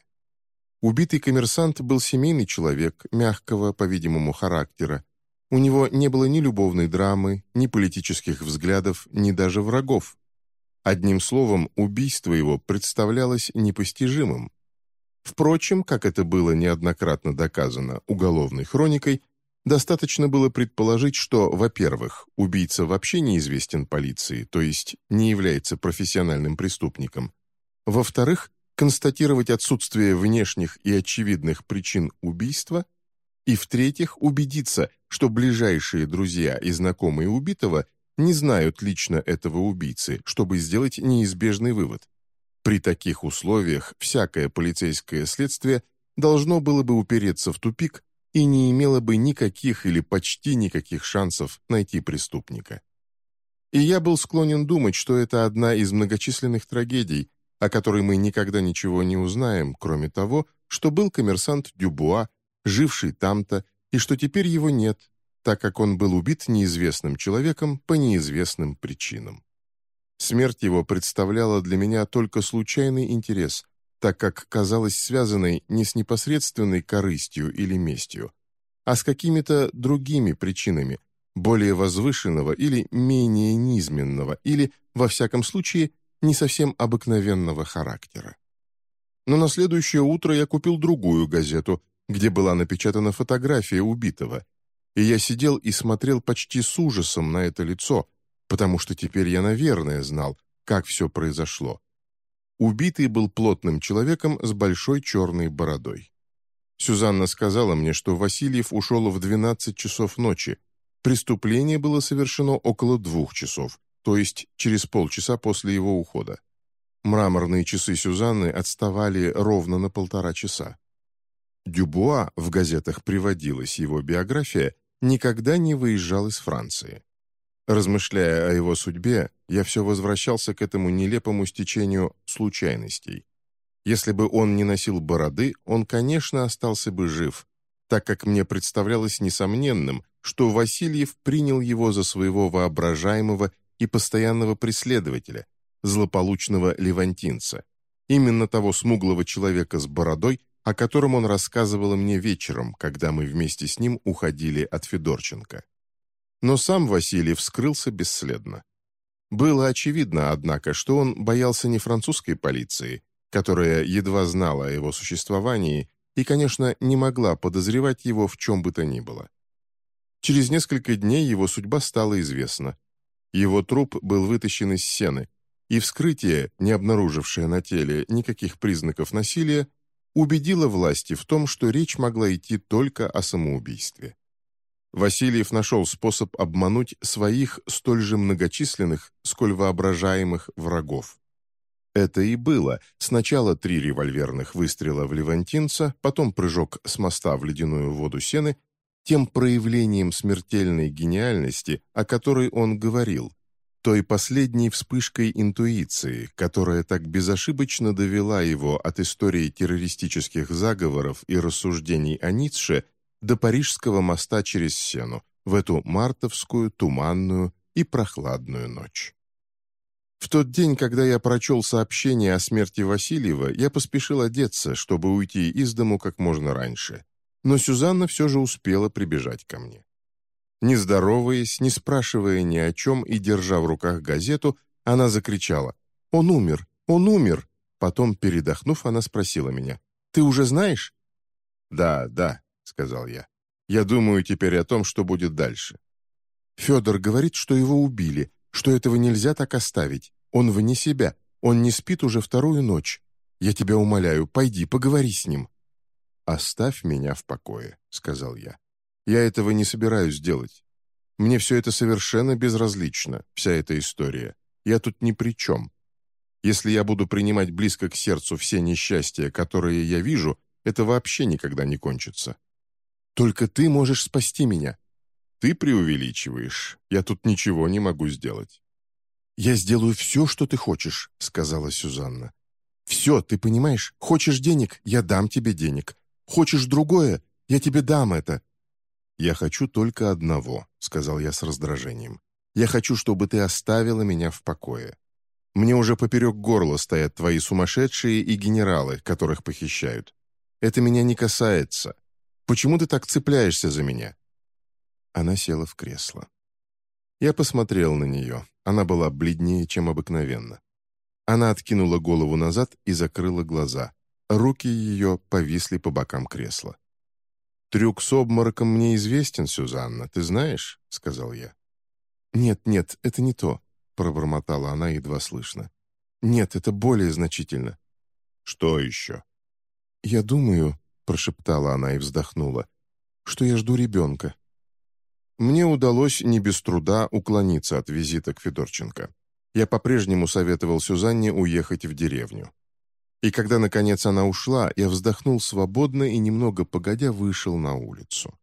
Speaker 1: Убитый коммерсант был семейный человек, мягкого, по-видимому, характера. У него не было ни любовной драмы, ни политических взглядов, ни даже врагов. Одним словом, убийство его представлялось непостижимым. Впрочем, как это было неоднократно доказано уголовной хроникой, достаточно было предположить, что, во-первых, убийца вообще неизвестен полиции, то есть не является профессиональным преступником, во-вторых, констатировать отсутствие внешних и очевидных причин убийства, и, в-третьих, убедиться, что ближайшие друзья и знакомые убитого не знают лично этого убийцы, чтобы сделать неизбежный вывод. При таких условиях всякое полицейское следствие должно было бы упереться в тупик и не имело бы никаких или почти никаких шансов найти преступника. И я был склонен думать, что это одна из многочисленных трагедий, о которой мы никогда ничего не узнаем, кроме того, что был коммерсант Дюбуа, живший там-то, и что теперь его нет, так как он был убит неизвестным человеком по неизвестным причинам. Смерть его представляла для меня только случайный интерес, так как казалась связанной не с непосредственной корыстью или местью, а с какими-то другими причинами, более возвышенного или менее низменного, или, во всяком случае, не совсем обыкновенного характера. Но на следующее утро я купил другую газету, где была напечатана фотография убитого, и я сидел и смотрел почти с ужасом на это лицо, потому что теперь я, наверное, знал, как все произошло. Убитый был плотным человеком с большой черной бородой. Сюзанна сказала мне, что Васильев ушел в 12 часов ночи. Преступление было совершено около двух часов, то есть через полчаса после его ухода. Мраморные часы Сюзанны отставали ровно на полтора часа. Дюбуа, в газетах приводилась его биография, никогда не выезжал из Франции. Размышляя о его судьбе, я все возвращался к этому нелепому стечению случайностей. Если бы он не носил бороды, он, конечно, остался бы жив, так как мне представлялось несомненным, что Васильев принял его за своего воображаемого и постоянного преследователя, злополучного левантинца, именно того смуглого человека с бородой, о котором он рассказывал мне вечером, когда мы вместе с ним уходили от Федорченко. Но сам Василий вскрылся бесследно. Было очевидно, однако, что он боялся не французской полиции, которая едва знала о его существовании и, конечно, не могла подозревать его в чем бы то ни было. Через несколько дней его судьба стала известна. Его труп был вытащен из сены, и вскрытие, не обнаружившее на теле никаких признаков насилия, убедило власти в том, что речь могла идти только о самоубийстве. Васильев нашел способ обмануть своих столь же многочисленных, сколь воображаемых врагов. Это и было. Сначала три револьверных выстрела в Левантинца, потом прыжок с моста в ледяную воду Сены, тем проявлением смертельной гениальности, о которой он говорил, той последней вспышкой интуиции, которая так безошибочно довела его от истории террористических заговоров и рассуждений о Ницше до Парижского моста через Сену в эту мартовскую, туманную и прохладную ночь. В тот день, когда я прочел сообщение о смерти Васильева, я поспешил одеться, чтобы уйти из дому как можно раньше. Но Сюзанна все же успела прибежать ко мне. Не здороваясь, не спрашивая ни о чем и держа в руках газету, она закричала «Он умер! Он умер!» Потом, передохнув, она спросила меня «Ты уже знаешь?» «Да, да», — сказал я. «Я думаю теперь о том, что будет дальше». Федор говорит, что его убили, что этого нельзя так оставить. Он вне себя, он не спит уже вторую ночь. Я тебя умоляю, пойди, поговори с ним». «Оставь меня в покое», — сказал я. «Я этого не собираюсь делать. Мне все это совершенно безразлично, вся эта история. Я тут ни при чем. Если я буду принимать близко к сердцу все несчастья, которые я вижу, это вообще никогда не кончится. Только ты можешь спасти меня». «Ты преувеличиваешь. Я тут ничего не могу сделать». «Я сделаю все, что ты хочешь», — сказала Сюзанна. «Все, ты понимаешь? Хочешь денег? Я дам тебе денег. Хочешь другое? Я тебе дам это». «Я хочу только одного», — сказал я с раздражением. «Я хочу, чтобы ты оставила меня в покое. Мне уже поперек горла стоят твои сумасшедшие и генералы, которых похищают. Это меня не касается. Почему ты так цепляешься за меня?» Она села в кресло. Я посмотрел на нее. Она была бледнее, чем обыкновенно. Она откинула голову назад и закрыла глаза. Руки ее повисли по бокам кресла. «Трюк с обмороком мне известен, Сюзанна, ты знаешь?» — сказал я. «Нет, нет, это не то», — пробормотала она едва слышно. «Нет, это более значительно». «Что еще?» «Я думаю, — прошептала она и вздохнула, — что я жду ребенка. Мне удалось не без труда уклониться от визита к Федорченко. Я по-прежнему советовал Сюзанне уехать в деревню. И когда, наконец, она ушла, я вздохнул свободно и, немного погодя, вышел на улицу.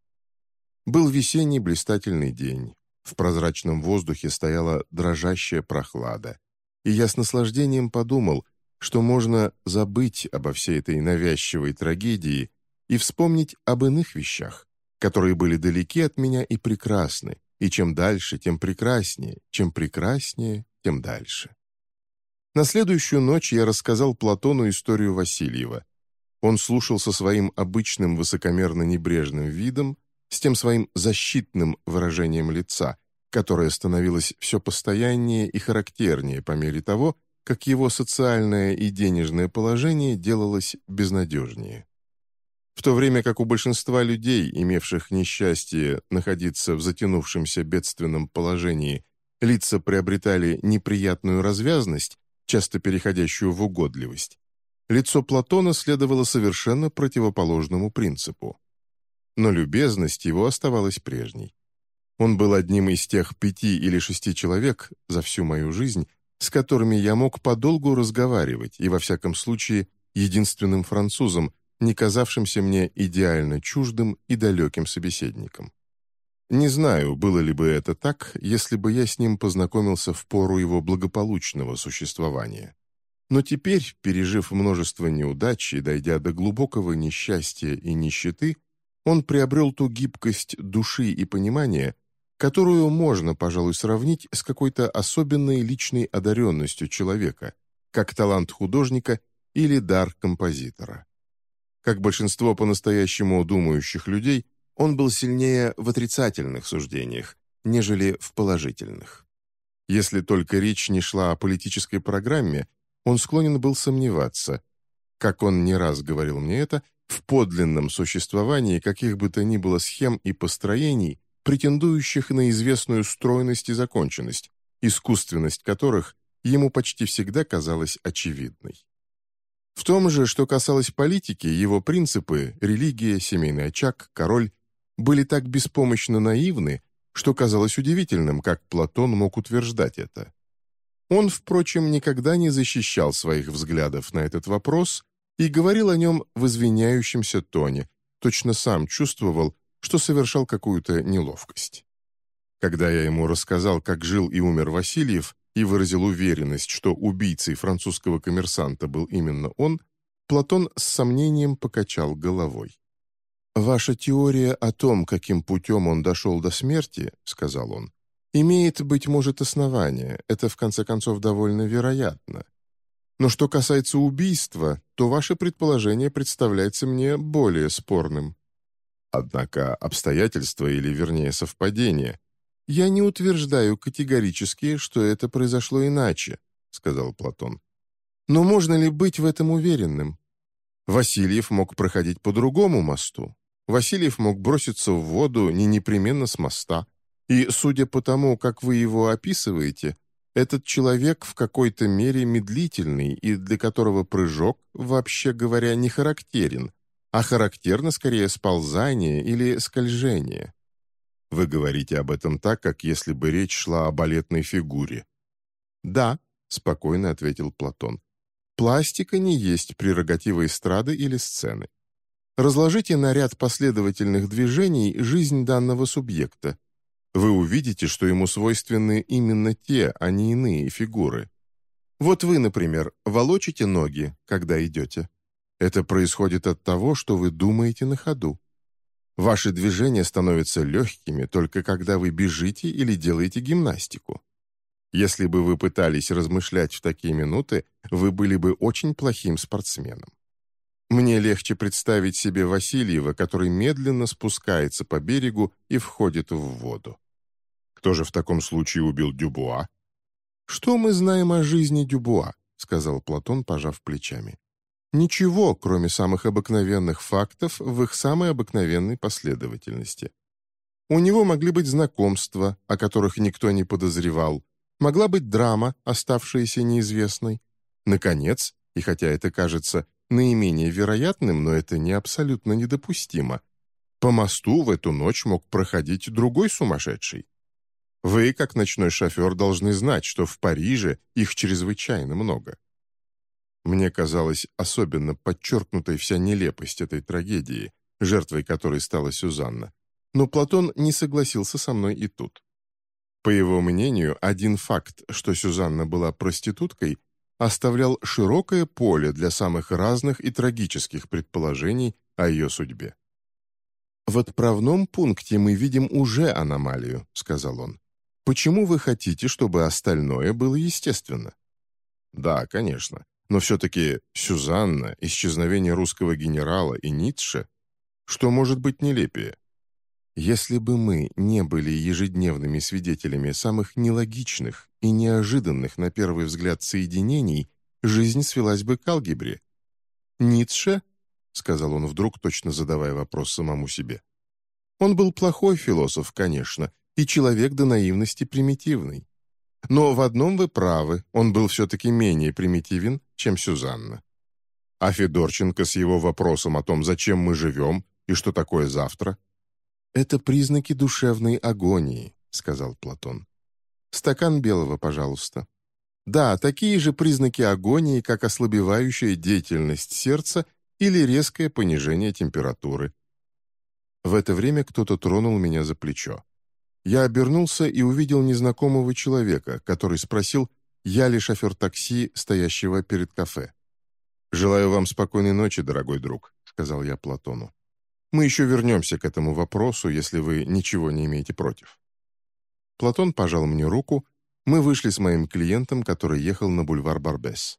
Speaker 1: Был весенний блистательный день. В прозрачном воздухе стояла дрожащая прохлада. И я с наслаждением подумал, что можно забыть обо всей этой навязчивой трагедии и вспомнить об иных вещах, которые были далеки от меня и прекрасны, и чем дальше, тем прекраснее, чем прекраснее, тем дальше. На следующую ночь я рассказал Платону историю Васильева. Он слушал со своим обычным высокомерно-небрежным видом, с тем своим защитным выражением лица, которое становилось все постояннее и характернее по мере того, как его социальное и денежное положение делалось безнадежнее. В то время как у большинства людей, имевших несчастье находиться в затянувшемся бедственном положении, лица приобретали неприятную развязность, часто переходящую в угодливость, лицо Платона следовало совершенно противоположному принципу. Но любезность его оставалась прежней. Он был одним из тех пяти или шести человек за всю мою жизнь, с которыми я мог подолгу разговаривать, и во всяком случае единственным французом, не казавшимся мне идеально чуждым и далеким собеседником. Не знаю, было ли бы это так, если бы я с ним познакомился в пору его благополучного существования. Но теперь, пережив множество неудач и дойдя до глубокого несчастья и нищеты, он приобрел ту гибкость души и понимания, которую можно, пожалуй, сравнить с какой-то особенной личной одаренностью человека, как талант художника или дар композитора. Как большинство по-настоящему думающих людей – он был сильнее в отрицательных суждениях, нежели в положительных. Если только речь не шла о политической программе, он склонен был сомневаться, как он не раз говорил мне это, в подлинном существовании каких бы то ни было схем и построений, претендующих на известную стройность и законченность, искусственность которых ему почти всегда казалась очевидной. В том же, что касалось политики, его принципы – религия, семейный очаг, король были так беспомощно наивны, что казалось удивительным, как Платон мог утверждать это. Он, впрочем, никогда не защищал своих взглядов на этот вопрос и говорил о нем в извиняющемся тоне, точно сам чувствовал, что совершал какую-то неловкость. Когда я ему рассказал, как жил и умер Васильев, и выразил уверенность, что убийцей французского коммерсанта был именно он, Платон с сомнением покачал головой. «Ваша теория о том, каким путем он дошел до смерти, — сказал он, — имеет, быть может, основание. Это, в конце концов, довольно вероятно. Но что касается убийства, то ваше предположение представляется мне более спорным. Однако обстоятельства, или, вернее, совпадения, я не утверждаю категорически, что это произошло иначе, — сказал Платон. Но можно ли быть в этом уверенным? Васильев мог проходить по другому мосту, Васильев мог броситься в воду не непременно с моста. И, судя по тому, как вы его описываете, этот человек в какой-то мере медлительный и для которого прыжок, вообще говоря, не характерен, а характерно скорее сползание или скольжение. Вы говорите об этом так, как если бы речь шла о балетной фигуре. «Да», — спокойно ответил Платон, «пластика не есть прерогатива эстрады или сцены. Разложите на ряд последовательных движений жизнь данного субъекта. Вы увидите, что ему свойственны именно те, а не иные фигуры. Вот вы, например, волочите ноги, когда идете. Это происходит от того, что вы думаете на ходу. Ваши движения становятся легкими только когда вы бежите или делаете гимнастику. Если бы вы пытались размышлять в такие минуты, вы были бы очень плохим спортсменом. Мне легче представить себе Васильева, который медленно спускается по берегу и входит в воду. Кто же в таком случае убил Дюбуа? «Что мы знаем о жизни Дюбуа?» — сказал Платон, пожав плечами. «Ничего, кроме самых обыкновенных фактов в их самой обыкновенной последовательности. У него могли быть знакомства, о которых никто не подозревал, могла быть драма, оставшаяся неизвестной. Наконец, и хотя это кажется наименее вероятным, но это не абсолютно недопустимо. По мосту в эту ночь мог проходить другой сумасшедший. Вы, как ночной шофер, должны знать, что в Париже их чрезвычайно много. Мне казалось особенно подчеркнутой вся нелепость этой трагедии, жертвой которой стала Сюзанна. Но Платон не согласился со мной и тут. По его мнению, один факт, что Сюзанна была проституткой, оставлял широкое поле для самых разных и трагических предположений о ее судьбе. «В отправном пункте мы видим уже аномалию», — сказал он. «Почему вы хотите, чтобы остальное было естественно?» Да, конечно. Но все-таки Сюзанна, исчезновение русского генерала и Ницше, что может быть нелепее? Если бы мы не были ежедневными свидетелями самых нелогичных и неожиданных на первый взгляд соединений, жизнь свелась бы к алгебре. «Ницше?» — сказал он вдруг, точно задавая вопрос самому себе. Он был плохой философ, конечно, и человек до наивности примитивный. Но в одном вы правы, он был все-таки менее примитивен, чем Сюзанна. А Федорченко с его вопросом о том, зачем мы живем и что такое завтра? «Это признаки душевной агонии», — сказал Платон. «Стакан белого, пожалуйста». Да, такие же признаки агонии, как ослабевающая деятельность сердца или резкое понижение температуры. В это время кто-то тронул меня за плечо. Я обернулся и увидел незнакомого человека, который спросил, я ли шофер такси, стоящего перед кафе. «Желаю вам спокойной ночи, дорогой друг», — сказал я Платону. «Мы еще вернемся к этому вопросу, если вы ничего не имеете против». Платон пожал мне руку, мы вышли с моим клиентом, который ехал на бульвар Барбес.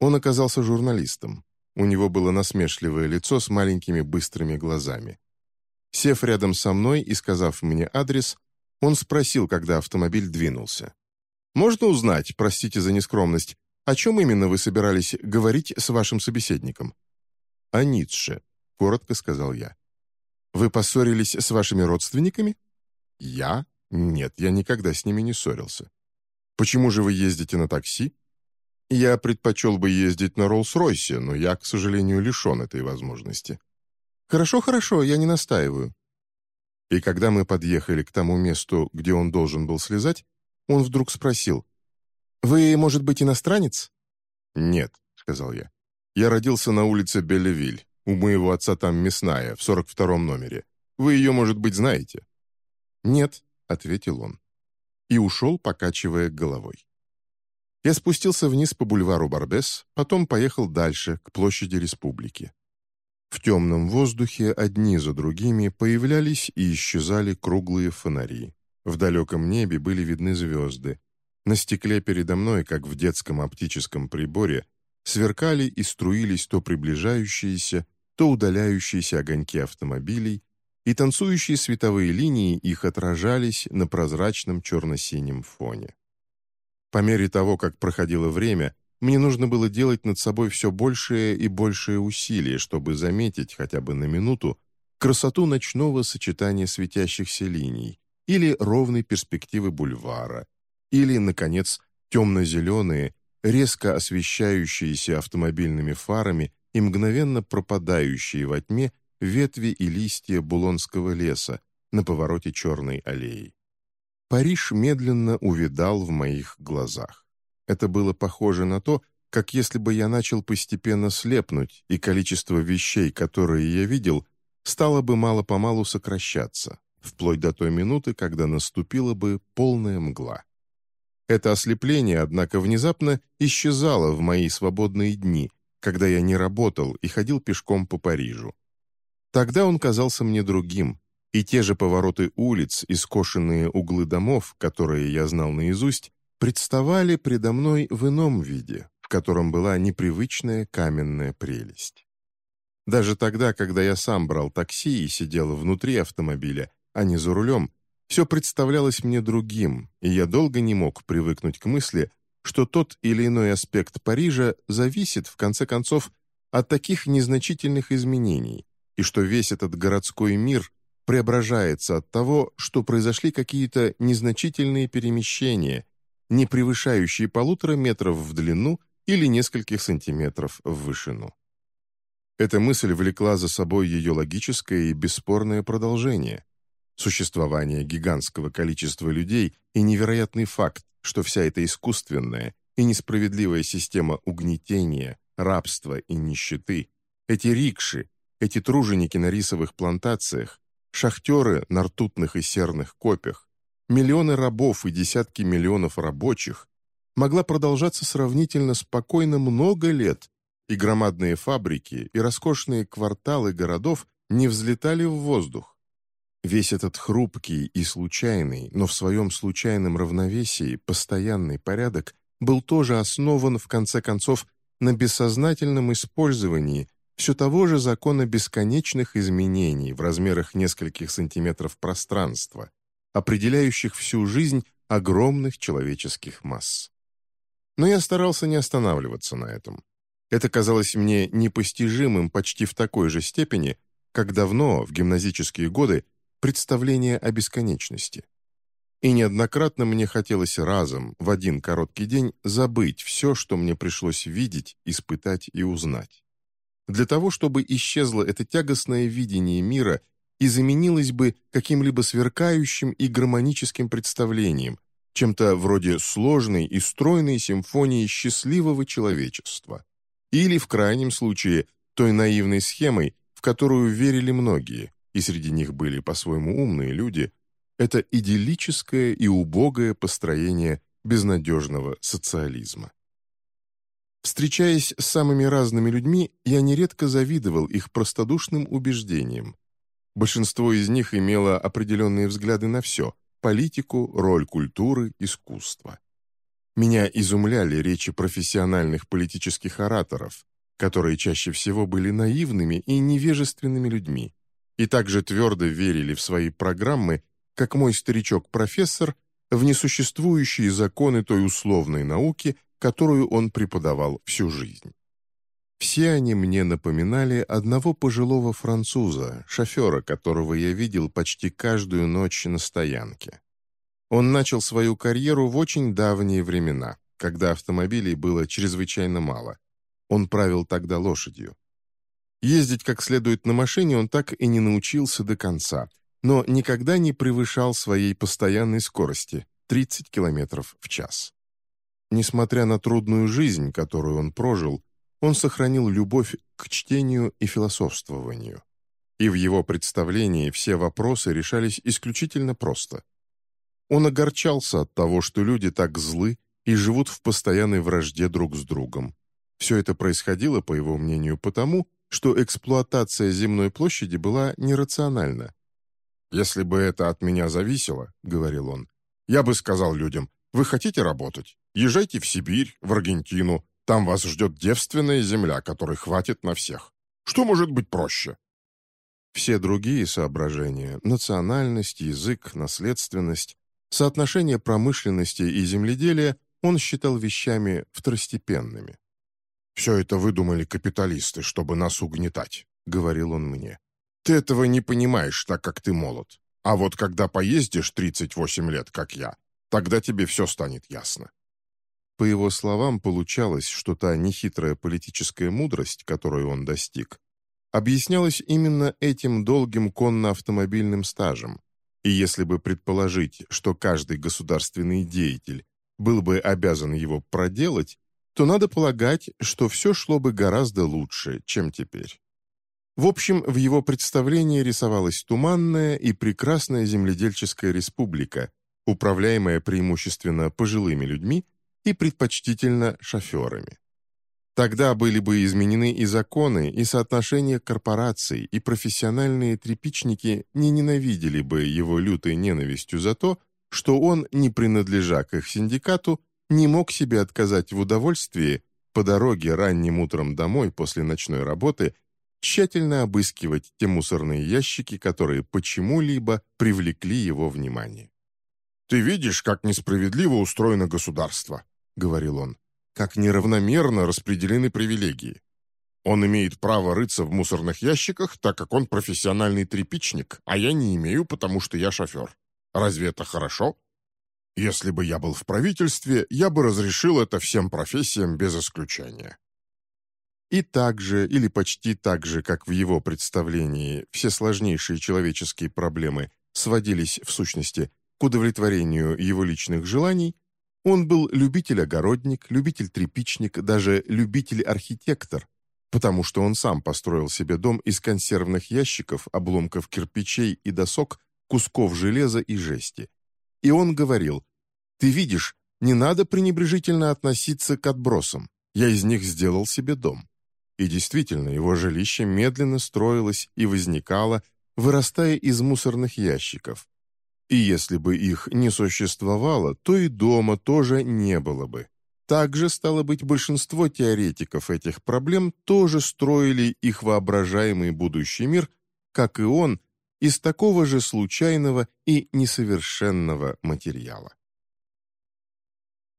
Speaker 1: Он оказался журналистом. У него было насмешливое лицо с маленькими быстрыми глазами. Сев рядом со мной и сказав мне адрес, он спросил, когда автомобиль двинулся. «Можно узнать, простите за нескромность, о чем именно вы собирались говорить с вашим собеседником?» «О Ницше», — коротко сказал я. «Вы поссорились с вашими родственниками?» «Я? Нет, я никогда с ними не ссорился». «Почему же вы ездите на такси?» «Я предпочел бы ездить на Роллс-Ройсе, но я, к сожалению, лишен этой возможности». «Хорошо, хорошо, я не настаиваю». И когда мы подъехали к тому месту, где он должен был слезать, он вдруг спросил, «Вы, может быть, иностранец?» «Нет», — сказал я. «Я родился на улице Беллевиль. У моего отца там мясная, в 42-м номере. Вы ее, может быть, знаете?» «Нет», — ответил он. И ушел, покачивая головой. Я спустился вниз по бульвару Барбес, потом поехал дальше, к площади Республики. В темном воздухе одни за другими появлялись и исчезали круглые фонари. В далеком небе были видны звезды. На стекле передо мной, как в детском оптическом приборе, сверкали и струились то приближающиеся, то удаляющиеся огоньки автомобилей, и танцующие световые линии их отражались на прозрачном черно-синем фоне. По мере того, как проходило время, мне нужно было делать над собой все большее и большее усилие, чтобы заметить хотя бы на минуту красоту ночного сочетания светящихся линий или ровной перспективы бульвара, или, наконец, темно-зеленые, резко освещающиеся автомобильными фарами и мгновенно пропадающие во тьме ветви и листья Булонского леса на повороте Черной аллеи. Париж медленно увидал в моих глазах. Это было похоже на то, как если бы я начал постепенно слепнуть, и количество вещей, которые я видел, стало бы мало-помалу сокращаться, вплоть до той минуты, когда наступила бы полная мгла. Это ослепление, однако, внезапно исчезало в мои свободные дни, когда я не работал и ходил пешком по Парижу. Тогда он казался мне другим, и те же повороты улиц и скошенные углы домов, которые я знал наизусть, представали предо мной в ином виде, в котором была непривычная каменная прелесть. Даже тогда, когда я сам брал такси и сидел внутри автомобиля, а не за рулем, все представлялось мне другим, и я долго не мог привыкнуть к мысли, что тот или иной аспект Парижа зависит, в конце концов, от таких незначительных изменений, и что весь этот городской мир преображается от того, что произошли какие-то незначительные перемещения, не превышающие полутора метров в длину или нескольких сантиметров в вышину. Эта мысль влекла за собой ее логическое и бесспорное продолжение. Существование гигантского количества людей и невероятный факт, что вся эта искусственная и несправедливая система угнетения, рабства и нищеты, эти рикши, эти труженики на рисовых плантациях, шахтеры на ртутных и серных копях, миллионы рабов и десятки миллионов рабочих, могла продолжаться сравнительно спокойно много лет, и громадные фабрики и роскошные кварталы городов не взлетали в воздух. Весь этот хрупкий и случайный, но в своем случайном равновесии постоянный порядок был тоже основан, в конце концов, на бессознательном использовании все того же закона бесконечных изменений в размерах нескольких сантиметров пространства, определяющих всю жизнь огромных человеческих масс. Но я старался не останавливаться на этом. Это казалось мне непостижимым почти в такой же степени, как давно, в гимназические годы, представление о бесконечности. И неоднократно мне хотелось разом, в один короткий день, забыть все, что мне пришлось видеть, испытать и узнать. Для того, чтобы исчезло это тягостное видение мира и заменилось бы каким-либо сверкающим и гармоническим представлением, чем-то вроде сложной и стройной симфонии счастливого человечества. Или, в крайнем случае, той наивной схемой, в которую верили многие, и среди них были по-своему умные люди, это идиллическое и убогое построение безнадежного социализма. Встречаясь с самыми разными людьми, я нередко завидовал их простодушным убеждениям. Большинство из них имело определенные взгляды на все – политику, роль культуры, искусство. Меня изумляли речи профессиональных политических ораторов, которые чаще всего были наивными и невежественными людьми, и также твердо верили в свои программы, как мой старичок-профессор, в несуществующие законы той условной науки, которую он преподавал всю жизнь. Все они мне напоминали одного пожилого француза, шофера, которого я видел почти каждую ночь на стоянке. Он начал свою карьеру в очень давние времена, когда автомобилей было чрезвычайно мало. Он правил тогда лошадью. Ездить как следует на машине он так и не научился до конца, но никогда не превышал своей постоянной скорости – 30 км в час. Несмотря на трудную жизнь, которую он прожил, он сохранил любовь к чтению и философствованию. И в его представлении все вопросы решались исключительно просто. Он огорчался от того, что люди так злы и живут в постоянной вражде друг с другом. Все это происходило, по его мнению, потому, что эксплуатация земной площади была нерациональна. «Если бы это от меня зависело, — говорил он, — я бы сказал людям, вы хотите работать? Езжайте в Сибирь, в Аргентину. Там вас ждет девственная земля, которой хватит на всех. Что может быть проще?» Все другие соображения – национальность, язык, наследственность, соотношение промышленности и земледелия – он считал вещами второстепенными. «Все это выдумали капиталисты, чтобы нас угнетать», — говорил он мне. «Ты этого не понимаешь, так как ты молод. А вот когда поездишь 38 лет, как я, Тогда тебе все станет ясно». По его словам, получалось, что та нехитрая политическая мудрость, которую он достиг, объяснялась именно этим долгим конно-автомобильным стажем. И если бы предположить, что каждый государственный деятель был бы обязан его проделать, то надо полагать, что все шло бы гораздо лучше, чем теперь. В общем, в его представлении рисовалась туманная и прекрасная земледельческая республика, управляемая преимущественно пожилыми людьми и предпочтительно шоферами. Тогда были бы изменены и законы, и соотношения корпораций, и профессиональные трепичники не ненавидели бы его лютой ненавистью за то, что он, не принадлежа к их синдикату, не мог себе отказать в удовольствии по дороге ранним утром домой после ночной работы тщательно обыскивать те мусорные ящики, которые почему-либо привлекли его внимание. «Ты видишь, как несправедливо устроено государство», — говорил он, «как неравномерно распределены привилегии. Он имеет право рыться в мусорных ящиках, так как он профессиональный тряпичник, а я не имею, потому что я шофер. Разве это хорошо? Если бы я был в правительстве, я бы разрешил это всем профессиям без исключения». И так же, или почти так же, как в его представлении, все сложнейшие человеческие проблемы сводились, в сущности, к удовлетворению его личных желаний, он был любитель-огородник, любитель-тряпичник, даже любитель-архитектор, потому что он сам построил себе дом из консервных ящиков, обломков кирпичей и досок, кусков железа и жести. И он говорил, «Ты видишь, не надо пренебрежительно относиться к отбросам. Я из них сделал себе дом». И действительно, его жилище медленно строилось и возникало, вырастая из мусорных ящиков, и если бы их не существовало, то и дома тоже не было бы. Также, стало быть, большинство теоретиков этих проблем тоже строили их воображаемый будущий мир, как и он, из такого же случайного и несовершенного материала.